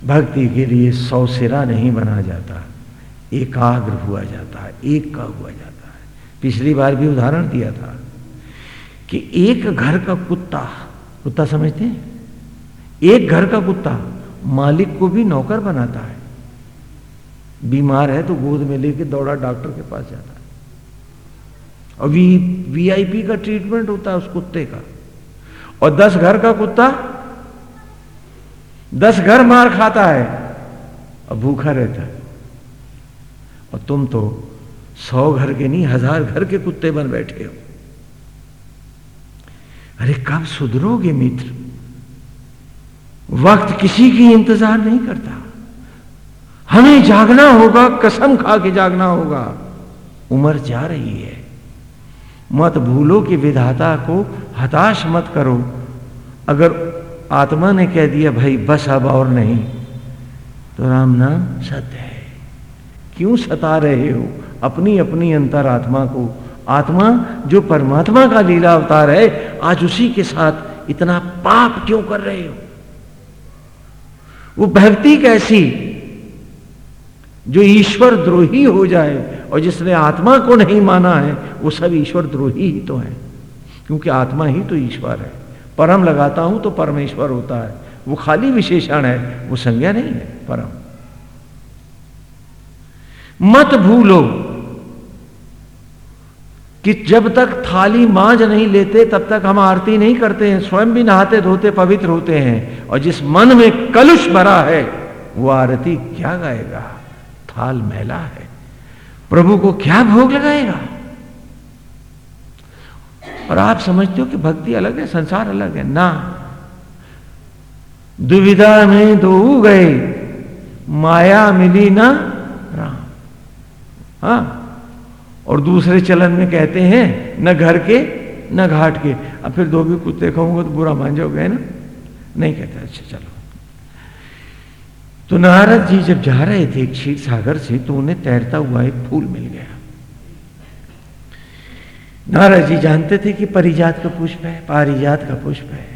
भक्ति के लिए सौ सिरा नहीं बना जाता। एकाग्र हुआ जाता है, एक का हुआ जाता है। पिछली बार भी उदाहरण दिया था कि एक घर का कुत्ता कुत्ता समझते हैं? एक घर का कुत्ता मालिक को भी नौकर बनाता है। बीमार है तो गोद में लेके दौड़ा डॉक्टर के पास जाता है। और वी वीआईपी का ट्रीटमेंट होता है उस कुत्ते का। और दस घर का कुत्ता, दस घर मार खाता है। और भूखा रहता है। और तुम तो सौ घर के नहीं, हज़ार घर के कुत्ते बन बैठे हो। अरे कब सुधरोगे मित्र? वक्त किसी की इंतज़ार नहीं करता। हमें जागना होगा, कसम खा के जागना होगा। उम्र जा रही है। मत भूलो कि विधाता को हताश मत करो। अगर आत्मा ने कह दिया, भाई, बस अब और नहीं। तो राम नाम सत्य है। क्यों सता रहे हो? अपनी अपनी अंतर आत्मा को। आत्मा, जो परमात्मा का लीला अवतार है, आज उसी के साथ इतना पाप क्यों कर रहे हो? वो भक्ति कैसी? जो ईश्वर द्रोही हो जाए और जिसने आत्मा को नहीं माना है, वो सब ईश्वर द्रोही ही तो है। क्योंकि आत्मा ही तो ईश्वर है। परम लगाता हूँ तो परमेश्वर होता है। वो खाली विशेषण है, वो संज्ञा नहीं है, परम। मत भूलो कि जब तक थाली मांझ नहीं लेते, तब तक हम आरती नहीं करते हैं, स्वयं भी नहाते धोते पवित्र होते हैं। और जिस मन में कलुष भरा है, वो आरती क्या गाएगा? थाल मैला है। प्रभु को क्या भोग लगाएगा? और आप समझते हो कि भक्ति अलग है, संसार अलग है। ना। दुविधा में दो गए, माया मिली ना हा? और दूसरे चलन में कहते हैं, न घर के, न घाट के। अब फिर दो भी कुत्ते खाऊँगा तो बुरा मान जाओगे ना? नहीं कहते अच्छा चलो। तो नारद जी जब जा रहे थे क्षीर सागर से तो उन्हें तैरता हुआ एक फूल मिल गया। नारद जी जानते थे कि परिजात का पुष्प है, पारिजात का पुष्प है।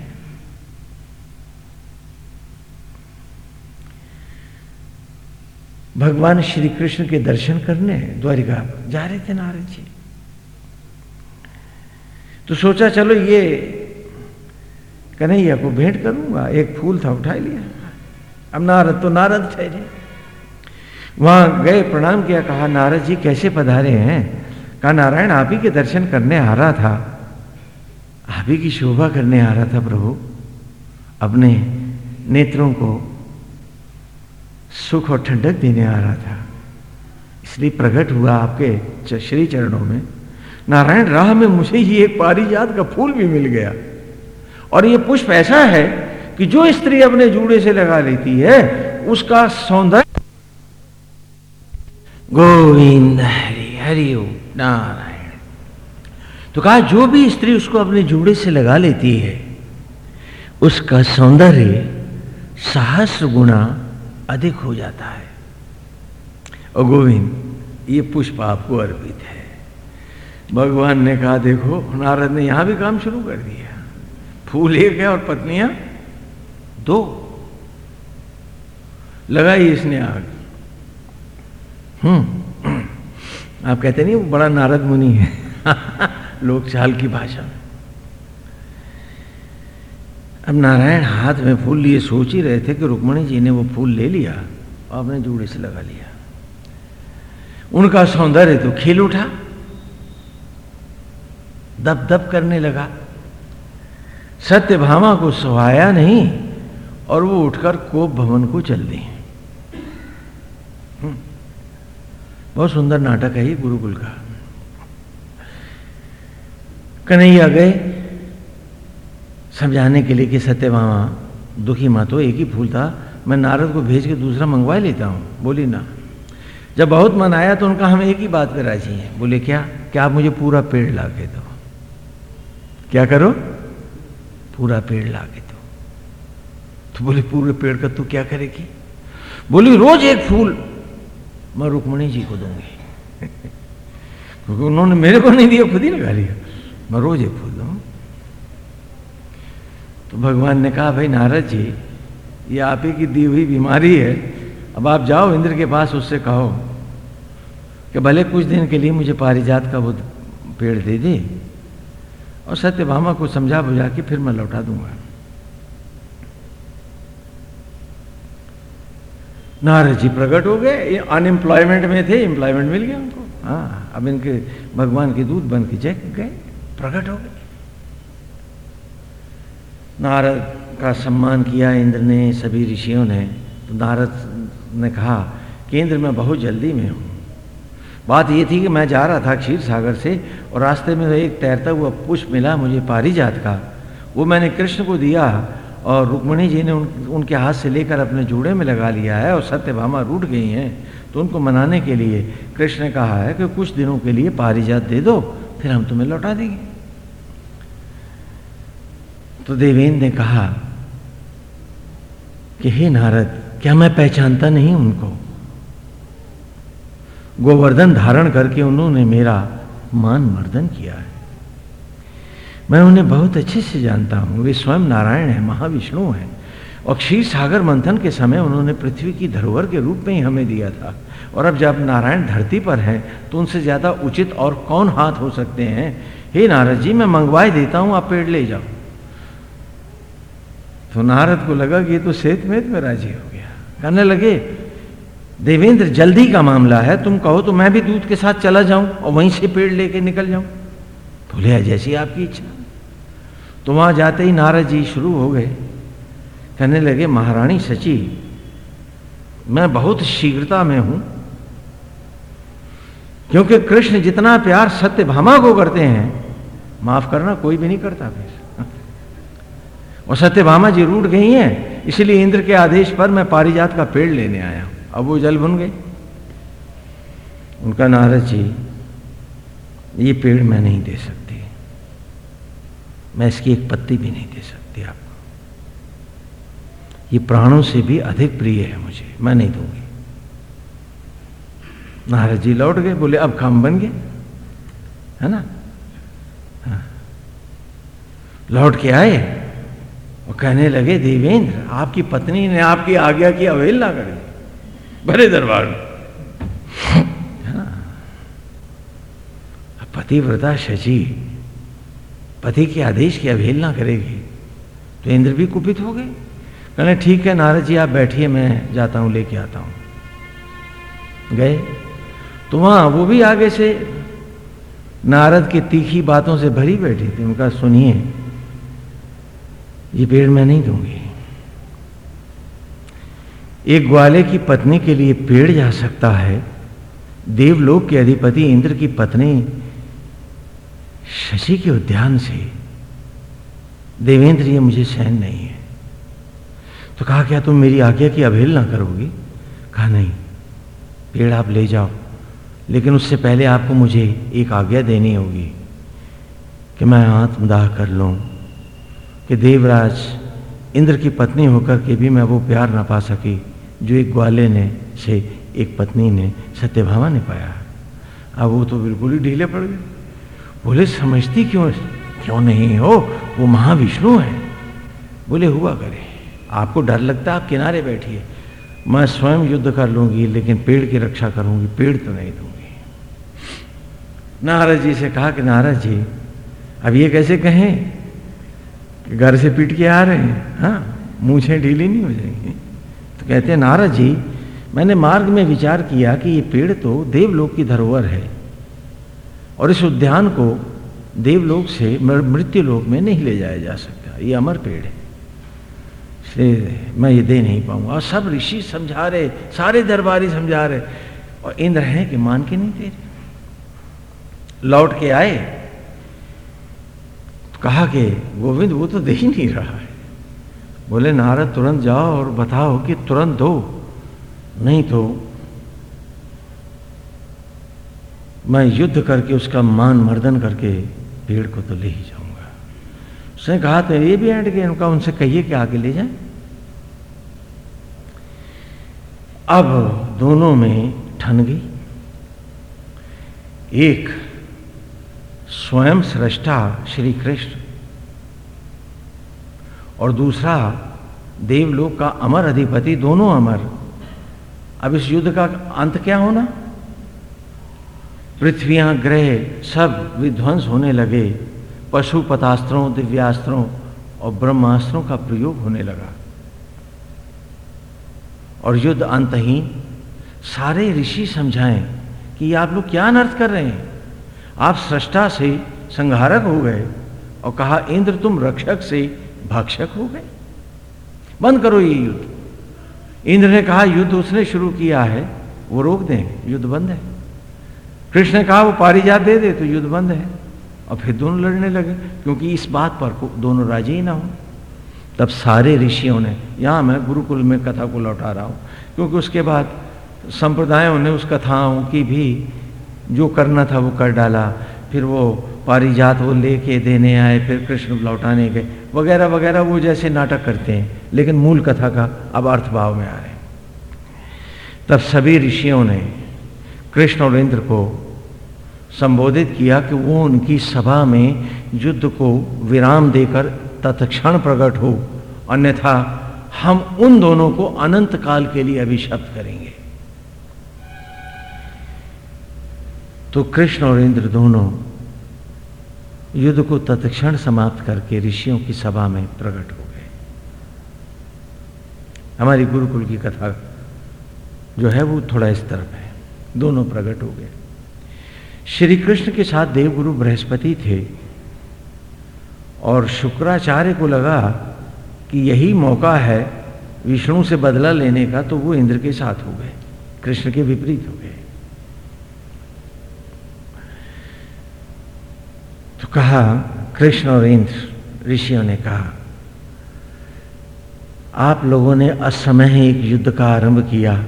भगवान श्री कृष्ण के दर्शन करने द्वारिका जा रहे थे नारद जी। तो सोचा, चलो ये कन्हैया को भेंट करूँगा, एक फूल था उठा लिया। अब नारद तो नारद ठहरे वहाँ गए, प्रणाम किया, कहा, नारद जी, कैसे पधारे हैं? कहा, नारायण, आप ही के दर्शन करने आ रहा था। आप ही की शोभा करने आ रहा था, प्रभु। अपने नेत्रों को सुख और ठंडक देने आ रहा था। इसलिए प्रकट हुआ आपके श्री चरणों में, नारायण राह में मुझे ही एक पारिजात का फूल भी मिल गया। और ये पुष्प ऐसा है कि जो स्त्री अपने जूड़े से लगा लेती है, उसका सौंदर्य गोविंद हरि हरि नारायण। तो कहा, जो भी स्त्री उसको अपने जूड़े से लगा लेती है, उसका सौंदर्य सहस्र गुणा अधिक हो जाता है। और गोविंद, ये पुष्प आपको अर्पित है। भगवान ने कहा, देखो, नारद ने यहाँ भी काम शुरू कर दिया। फूल एक है और पत्नियाँ दो। लगाई इसने आग। हम्म। आप कहते नहीं, वो बड़ा नारद मुनि है। (laughs) लोक चाल की भाषा में। अब नारायण हाथ में फूल लिए सोच ही रहे थे कि रुक्मणी जी ने वो फूल ले लिया और अपने जूड़े से लगा लिया। उनका सौंदर्य तो खिल उठा। दब दब करने लगा। सत्य भामा को सुहाया नहीं और वो उठकर कोप भवन को चल दी। हम्म। बहुत सुंदर नाटक है ये गुरुकुल का। कन्हैया गए समझाने के लिए कि सत्य सत्यभामा दुखी मत हो एक ही फूल था, मैं नारद को भेज के दूसरा मंगवा लेता हूँ। बोली, ना। जब बहुत मन आया तो उनका हम एक ही बात पे राज़ी हैं। बोले, क्या? क्या आप मुझे पूरा पेड़ ला के दो? क्या करो? पूरा पेड़ ला के दो। तो बोले, पूरे पेड़ का तू क्या करेगी? बोली, रोज एक फूल मैं रुक्मणी जी को दूँगी। (laughs) क्योंकि उन्होंने मेरे को नहीं दिया, खुद ही लगा लिया। मैं रोज एक फूल तो भगवान ने कहा, भाई नारद जी, ये आप ही की दी हुई बीमारी है। अब आप जाओ इंद्र के पास, उससे कहो कि भले कुछ दिन के लिए मुझे पारिजात का वो पेड़ दे दे और सत्यभामा को समझा बुझा के फिर मैं लौटा दूँगा। नारद जी प्रकट हो गए अनएम्प्लॉयमेंट में थे एम्प्लॉयमेंट मिल गया उनको। हाँ अब इनके भगवान के दूध बन के जय गए, प्रकट हो गए। नारद का सम्मान किया इंद्र ने सभी ऋषियों ने। तो नारद ने कहा कि इंद्र मैं बहुत जल्दी में हूँ। बात ये थी कि मैं जा रहा था क्षीर सागर से और रास्ते में एक तैरता हुआ पुष्प मिला मुझे पारिजात का। वो मैंने कृष्ण को दिया और रुक्मणी जी ने उन, उनके हाथ से लेकर अपने जूड़े में लगा लिया है और सत्यभामा रूट गई हैं। तो उनको मनाने के लिए कृष्ण ने कहा है कि कुछ दिनों के लिए पारिजात दे दो फिर हम तुम्हें लौटा देंगे। तो देवेंद्र ने कहा कि हे नारद, क्या मैं पहचानता नहीं उनको? गोवर्धन धारण करके उन्होंने मेरा मान मर्दन किया है। मैं उन्हें बहुत अच्छे से जानता हूँ। वे स्वयं नारायण है, महाविष्णु है, और क्षीर सागर मंथन के समय उन्होंने पृथ्वी की धरोहर के रूप में ही हमें दिया था। और अब जब नारायण धरती पर हैं तो उनसे ज़्यादा उचित और कौन हाथ हो सकते हैं? हे नारद जी, मैं मंगवाए देता हूँ, आप पेड़ ले जाओ। तो नारद को लगा कि ये तो सेत में राज़ी हो गया। कहने लगे, देवेंद्र, जल्दी का मामला है, तुम कहो तो मैं भी दूध के साथ चला जाऊँ और वहीं से पेड़ लेके निकल जाऊँ। बोले जैसी आपकी इच्छा। तो वहाँ जाते ही नारद जी शुरू हो गए। कहने लगे, महारानी सची, मैं बहुत शीघ्रता में हूँ, क्योंकि कृष्ण जितना प्यार सत्य भामा को करते हैं, माफ़ करना कोई भी नहीं करता फिर। और सत्यभामा जी रूट गई हैं, इसलिए इंद्र के आदेश पर मैं पारिजात का पेड़ लेने आया अब वो जल भुन गई उनका नारद जी, ये पेड़ मैं नहीं दे सकती। मैं इसकी एक पत्ती भी नहीं दे सकती आपको। ये प्राणों से भी अधिक प्रिय है मुझे, मैं नहीं दूँगी। नारद जी लौट गए, बोले, अब काम बन गए। है ना? हाँ। लौट के आए। और कहने लगे, देवेंद्र, आपकी पत्नी ने आपकी आज्ञा की अवहेलना करी। भरे दरबार में। पतिव्रता शची पति के आदेश की अवहेलना करेगी तो इंद्र भी कुपित हो गए। कहने, ठीक है नारद जी, आप बैठिए, मैं जाता हूँ, लेके आता हूँ। गए। तो वहाँ वो भी आगे से नारद की तीखी बातों से भरी बैठी थी। उनका, सुनिए ये पेड़ मैं नहीं दूँगी। एक ग्वाले की पत्नी के लिए पेड़ जा सकता है। देवलोक के अधिपति इंद्र की पत्नी शशि के उद्यान से। देवेंद्र, ये मुझे सहन नहीं है। तो कहा, क्या तुम मेरी आज्ञा की अवहेलना करोगी? कहा, नहीं। पेड़ आप ले जाओ। लेकिन उससे पहले आपको मुझे एक आज्ञा देनी होगी कि मैं आत्मदाह कर लूँ। कि देवराज इंद्र की पत्नी होकर के भी मैं वो प्यार ना पा सकी, जो एक ग्वाले ने से एक पत्नी ने, सत्यभामा ने पाया। अब वो तो बिल्कुल ही ढीले पड़ गए। बोले, समझती क्यों क्यों नहीं हो? वो महाविष्णु है। बोले, हुआ करे। आपको डर लगता, आप किनारे बैठिए। मैं स्वयं युद्ध कर लूँगी, लेकिन पेड़ की रक्षा करूँगी, पेड़ तो नहीं दूँगी। नारद जी से कहा कि, नारद जी, अब ये कैसे कहें? घर से पीट के आ रहे हैं। हाँ मूछें ढीली नहीं हो जाएँगी। तो कहते हैं, नारद जी, मैंने मार्ग में विचार किया कि ये पेड़ तो देवलोक की धरोहर है और इस उद्यान को देवलोक से मृत्यु लोक में नहीं ले जाया जा सकता। ये अमर पेड़ है। इसलिए मैं ये दे नहीं पाऊँगा। और सब ऋषि समझा रहे, सारे दरबारी समझा रहे, और इंद्र हैं कि मान के नहीं दे रहे? लौट के आए कहा कि गोविंद, वो तो दे ही नहीं रहा है। बोले, नारद तुरंत जाओ और बताओ कि तुरंत दो, नहीं तो मैं युद्ध करके उसका मान मर्दन करके पेड़ को तो ले ही जाऊँगा। उसने कहा तो ये भी एंड गए, उनका उनसे कहिए कि आगे ले जाए। अब दोनों में ठन गई। एक स्वयं सृष्टा श्री कृष्ण। और दूसरा, देवलोक का अमर अधिपति दोनों अमर। अब इस युद्ध का अंत क्या होना? पृथ्वियाँ ग्रह सब विध्वंस होने लगे। पशु पतास्त्रों, दिव्यास्त्रों और ब्रह्मास्त्रों का प्रयोग होने लगा। और युद्ध अंतहीन सारे ऋषि समझाएँ कि आप लोग क्या अनर्थ कर रहे हैं? आप सृष्टा से संहारक हो गए और कहा, इंद्र, तुम रक्षक से भक्षक हो गए। बंद करो ये युद्ध। इंद्र ने कहा, युद्ध उसने शुरू किया है, वो रोक दें युद्ध बंद है। कृष्ण ने कहा, वो पारिजात दे दे तो युद्ध बंद है। और फिर दोनों लड़ने लगे, क्योंकि इस बात पर दोनों राज़ी ही ना हो। तब सारे ऋषियों ने, यहाँ मैं गुरुकुल में कथा को लौटा रहा हूँ। क्योंकि उसके बाद संप्रदायों ने उस कथाओं की भी जो करना था वो कर डाला। फिर वो पारिजात वो लेके देने आए, फिर कृष्ण लौटाने गए, वगैरह वगैरह, वो जैसे नाटक करते हैं। लेकिन मूल कथा का अब अर्थभाव में आ रहे तब सभी ऋषियों ने कृष्ण और इंद्र को संबोधित किया कि वो उनकी सभा में युद्ध को विराम देकर तत्क्षण प्रकट हो। अन्यथा हम उन दोनों को अनंत काल के लिए अभिशप्त करेंगे। तो कृष्ण और इंद्र दोनों युद्ध को तत्क्षण समाप्त करके ऋषियों की सभा में प्रकट हो गए। हमारी गुरुकुल की कथा जो है वो थोड़ा इस तरफ़ है। दोनों प्रकट हो गए। श्री कृष्ण के साथ देवगुरु बृहस्पति थे और शुक्राचार्य को लगा कि यही मौका है विष्णु से बदला लेने का तो वो इंद्र के साथ हो गए। कृष्ण के विपरीत हो गए। कहा, कृष्ण और इंद्र, ऋषियों ने कहा, आप लोगों ने असमय एक युद्ध का आरंभ किया,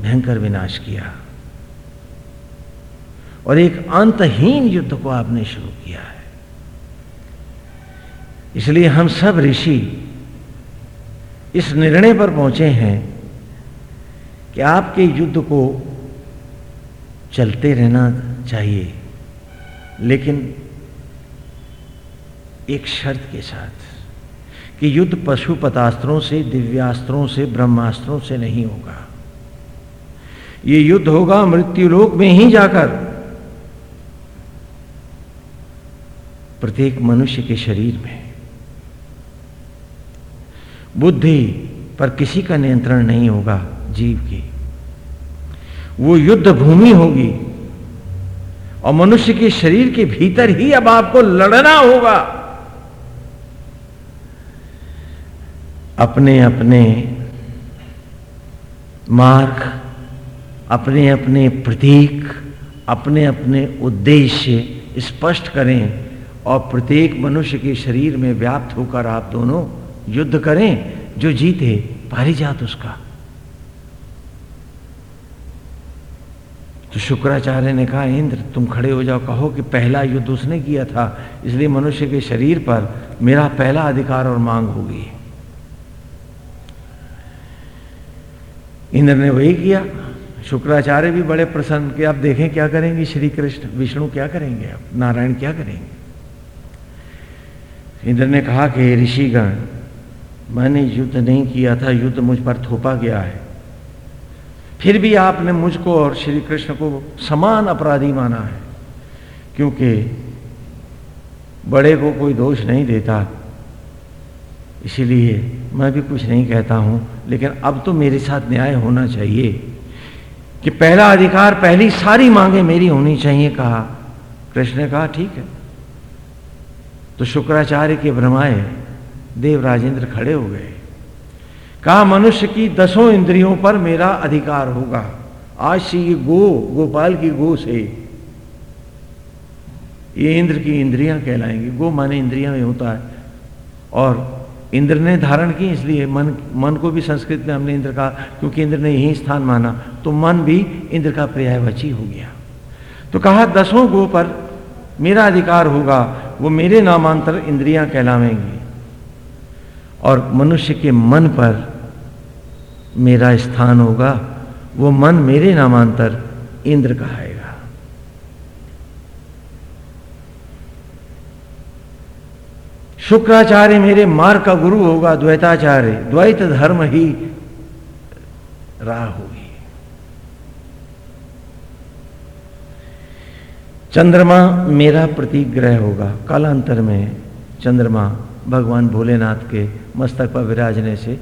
भयंकर विनाश किया। और एक अंतहीन युद्ध को आपने शुरू किया है। इसलिए हम सब ऋषि इस निर्णय पर पहुँचे हैं कि आपके युद्ध को चलते रहना चाहिए। लेकिन एक शर्त के साथ कि युद्ध पशु पतास्त्रों से, दिव्यास्त्रों से, ब्रह्मास्त्रों से नहीं होगा। ये युद्ध होगा मृत्युलोक में ही जाकर। प्रत्येक मनुष्य के शरीर में बुद्धि पर किसी का नियंत्रण नहीं होगा, जीव की। वो युद्ध भूमि होगी और मनुष्य के शरीर के भीतर ही अब आपको लड़ना होगा। अपने अपने मार्ग अपने अपने प्रतीक अपने अपने उद्देश्य स्पष्ट करें और प्रत्येक मनुष्य के शरीर में व्याप्त होकर आप दोनों युद्ध करें। जो जीते, पारिजात उसका। तो शुक्राचार्य ने कहा, इंद्र, तुम खड़े हो जाओ। कहो कि पहला युद्ध उसने किया था, इसलिए मनुष्य के शरीर पर मेरा पहला अधिकार और मांग होगी। इंद्र ने वही किया। शुक्राचार्य भी बड़े प्रसन्न कि आप देखें क्या करेंगे श्री कृष्ण विष्णु क्या करेंगे आप, नारायण क्या करेंगे? इंद्र ने कहा कि ऋषिगण, मैंने युद्ध नहीं किया था, युद्ध मुझ पर थोपा गया है। फिर भी आपने मुझको और श्री कृष्ण को समान अपराधी माना है, क्योंकि बड़े को कोई दोष नहीं देता। इसीलिए मैं भी कुछ नहीं कहता हूँ। लेकिन अब तो मेरे साथ न्याय होना चाहिए कि पहला अधिकार, पहली सारी मांगे मेरी होनी चाहिए, कहा। कृष्ण ने कहा, ठीक है। तो शुक्राचार्य के भ्रमाए देव राजेंद्र खड़े हो गए। कहा, मनुष्य की दसों इंद्रियों पर मेरा अधिकार होगा। आज से ये गो, गोपाल की गो से ये इंद्र की इंद्रियाँ कहलाएँगी। गो माने इंद्रियाँ में होता है और इंद्र ने धारण की, इसलिए मन मन को भी संस्कृत में हमने इंद्र कहा, क्योंकि इंद्र ने यही स्थान माना तो मन भी इंद्र का पर्यायवाची हो गया। तो कहा, दसों गो पर मेरा अधिकार होगा, वो मेरे नामांतर इंद्रियाँ कहलावेंगी। और मनुष्य के मन पर मेरा स्थान होगा, वो मन मेरे नामांतर इंद्र कहाएगा शुक्राचार्य मेरे मार्ग का गुरु होगा, द्वैताचार्य। द्वैत धर्म ही राह होगी। चंद्रमा मेरा प्रतीक ग्रह होगा। कालांतर में चंद्रमा भगवान भोलेनाथ के मस्तक पर विराजने से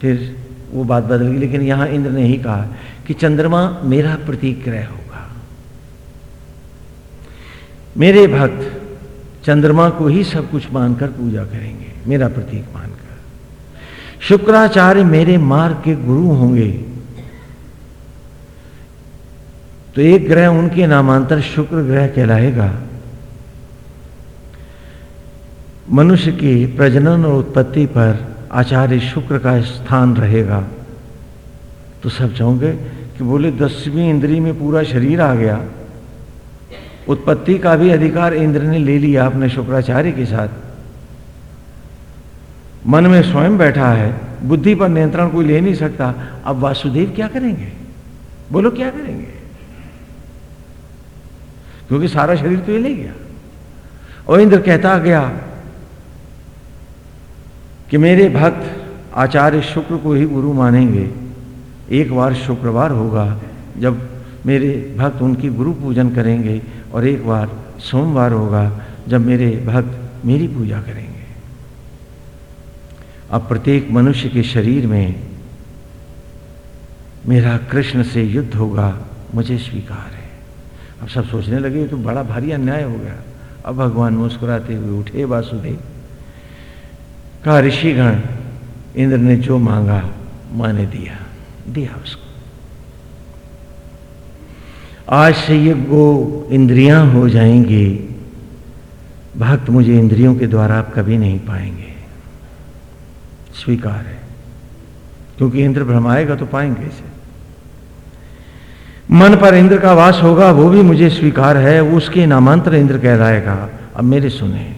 फिर वो बात बदल गई। लेकिन यहाँ इंद्र ने ही कहा कि चंद्रमा मेरा प्रतीक ग्रह होगा। मेरे भक्त चंद्रमा को ही सब कुछ मानकर पूजा करेंगे, मेरा प्रतीक मानकर। शुक्राचार्य मेरे मार्ग के गुरु होंगे। तो एक ग्रह उनके नामांतर शुक्र ग्रह कहलाएगा। मनुष्य की प्रजनन और उत्पत्ति पर आचार्य शुक्र का स्थान रहेगा। तो सब चाहोगे कि बोले, दसवीं इंद्री में पूरा शरीर आ गया। उत्पत्ति का भी अधिकार इंद्र ने ले लिया अपने शुक्राचार्य के साथ। मन में स्वयं बैठा है, बुद्धि पर नियंत्रण कोई ले नहीं सकता। अब वासुदेव क्या करेंगे? बोलो, क्या करेंगे? क्योंकि सारा शरीर तो ये ले गया। और इंद्र कहता गया कि मेरे भक्त आचार्य शुक्र को ही गुरु मानेंगे। एक बार शुक्रवार होगा जब मेरे भक्त उनकी गुरु पूजन करेंगे। और एक बार सोमवार होगा जब मेरे भक्त मेरी पूजा करेंगे। अब प्रत्येक मनुष्य के शरीर में मेरा कृष्ण से युद्ध होगा, मुझे स्वीकार है। अब सब सोचने लगे तो बड़ा भारी अन्याय हो गया। अब भगवान मुस्कुराते हुए उठे, वासुदेव। कहा ऋषिगण इंद्र ने जो मांगा, माने दिया। दिया उसको। आज से ये गो इंद्रियाँ हो जाएँगी। भक्त मुझे इंद्रियों के द्वारा आप कभी नहीं पाएँगे। स्वीकार है। क्योंकि इंद्र भ्रमाएगा तो पाएँगे इसे। मन पर इंद्र का वास होगा, वो भी मुझे स्वीकार है, उसके नामांतर इंद्र कहलाएगा। अब मेरे सुने।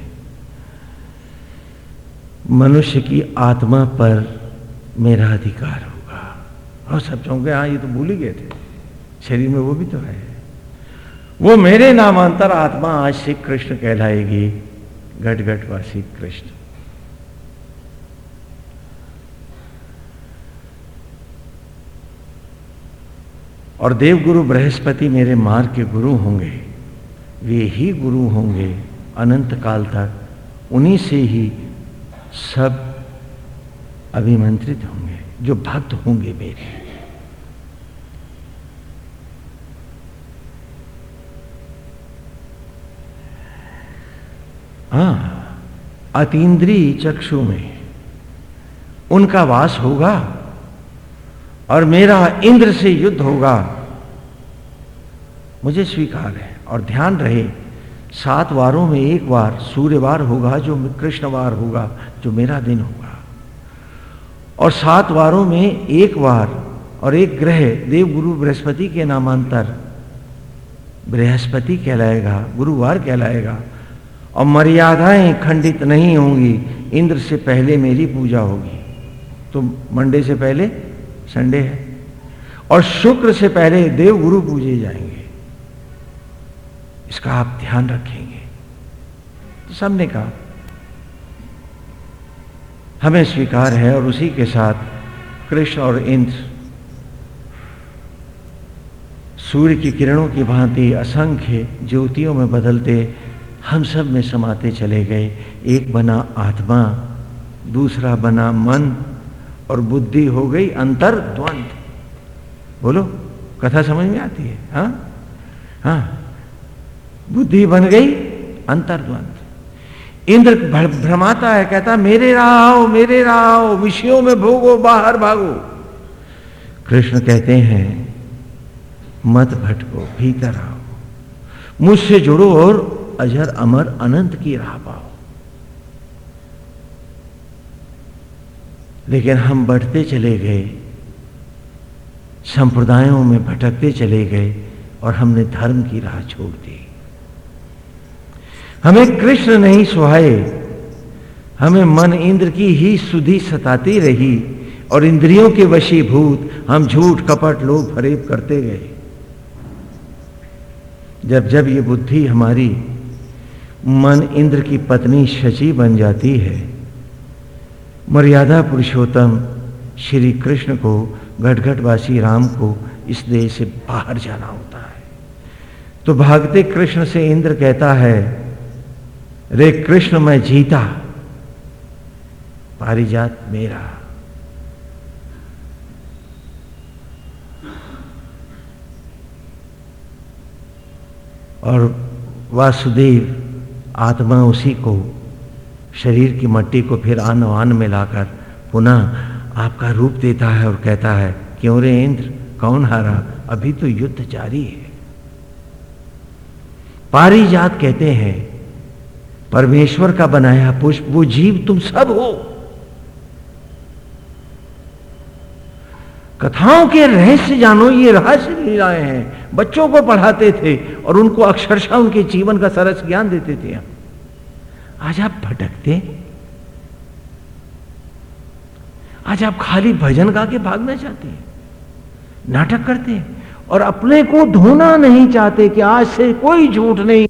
मनुष्य की आत्मा पर मेरा अधिकार होगा। और सब चाहूँगे हाँ ये तो भूल ही गए थे। शरीर में वो भी तो है। वो मेरे नामांतर आत्मा आज से कृष्ण कहलाएगी घट घटवासी कृष्ण। और देवगुरु बृहस्पति मेरे मार्ग के गुरु होंगे, वे ही गुरु होंगे अनंत काल तक, उन्हीं से ही सब अभिमंत्रित होंगे, जो भक्त होंगे मेरे। हाँ अतीन्द्री चक्षु में उनका वास होगा और मेरा इंद्र से युद्ध होगा। मुझे स्वीकार है और ध्यान रहे, सात वारों में एक बार सूर्यवार होगा जो कृष्णवार होगा, जो मेरा दिन होगा। और सात वारों में एक वार और एक ग्रह देवगुरु बृहस्पति के नामांतर। बृहस्पति कहलाएगा, गुरुवार कहलाएगा और मर्यादाएँ खंडित नहीं होंगी। इंद्र से पहले मेरी पूजा होगी। तो मंडे से पहले संडे है। और शुक्र से पहले देव गुरु पूजे जाएँगे। इसका आप ध्यान रखेंगे। तो सबने कहा, हमें स्वीकार है और उसी के साथ कृष्ण और इंद्र सूर्य की किरणों की भांति असंख्य ज्योतियों में बदलते हम सब में समाते चले गए। एक बना आत्मा, दूसरा बना मन, और बुद्धि हो गई अंतर द्वंद। बोलो, कथा समझ में आती है? हाँ? हाँ। बुद्धि बन गई, अंतर अंतर्द्वंद इंद्र भ्रमाता है, कहता, मेरे रहा मेरे रहा, विषयों में भोगो, बाहर भागो। कृष्ण कहते हैं, मत भटको, भीतर आओ। मुझसे जुड़ो और अजर अमर अनंत की राह पाओ। लेकिन हम बढ़ते चले गए, संप्रदायों में भटकते चले गए और हमने धर्म की राह छोड़ दी। हमें कृष्ण नहीं सुहाए, हमें मन इंद्र की ही सुधी सताती रही और इंद्रियों के वशीभूत हम झूठ, कपट लोग फरेब करते गए। जब जब ये बुद्धि हमारी मन इंद्र की पत्नी शची बन जाती है। मर्यादा पुरुषोत्तम श्री कृष्ण को घटघटवासी राम को इस देश से बाहर जाना होता है। तो भागते कृष्ण से इंद्र कहता है, रे कृष्ण, मैं जीता। पारिजात मेरा। और वासुदेव आत्मा उसी को, शरीर की मट्टी को फिर आन वान में लाकर पुनः आपका रूप देता है और कहता है, क्यों रे इंद्र? कौन हारा? अभी तो युद्ध जारी है। पारिजात कहते हैं, परमेश्वर का बनाया पुष्प, वो जीव तुम सब हो। कथाओं के रहस्य जानो, ये रहस्य लीलाएँ हैं। बच्चों को पढ़ाते थे और उनको अक्षरशा उनके जीवन का सरस ज्ञान देते थे। आज आप भटकते आज आप खाली भजन गा के भागना चाहते हैं। नाटक करते हैं। और अपने को धोना नहीं चाहते कि आज से कोई झूठ नहीं।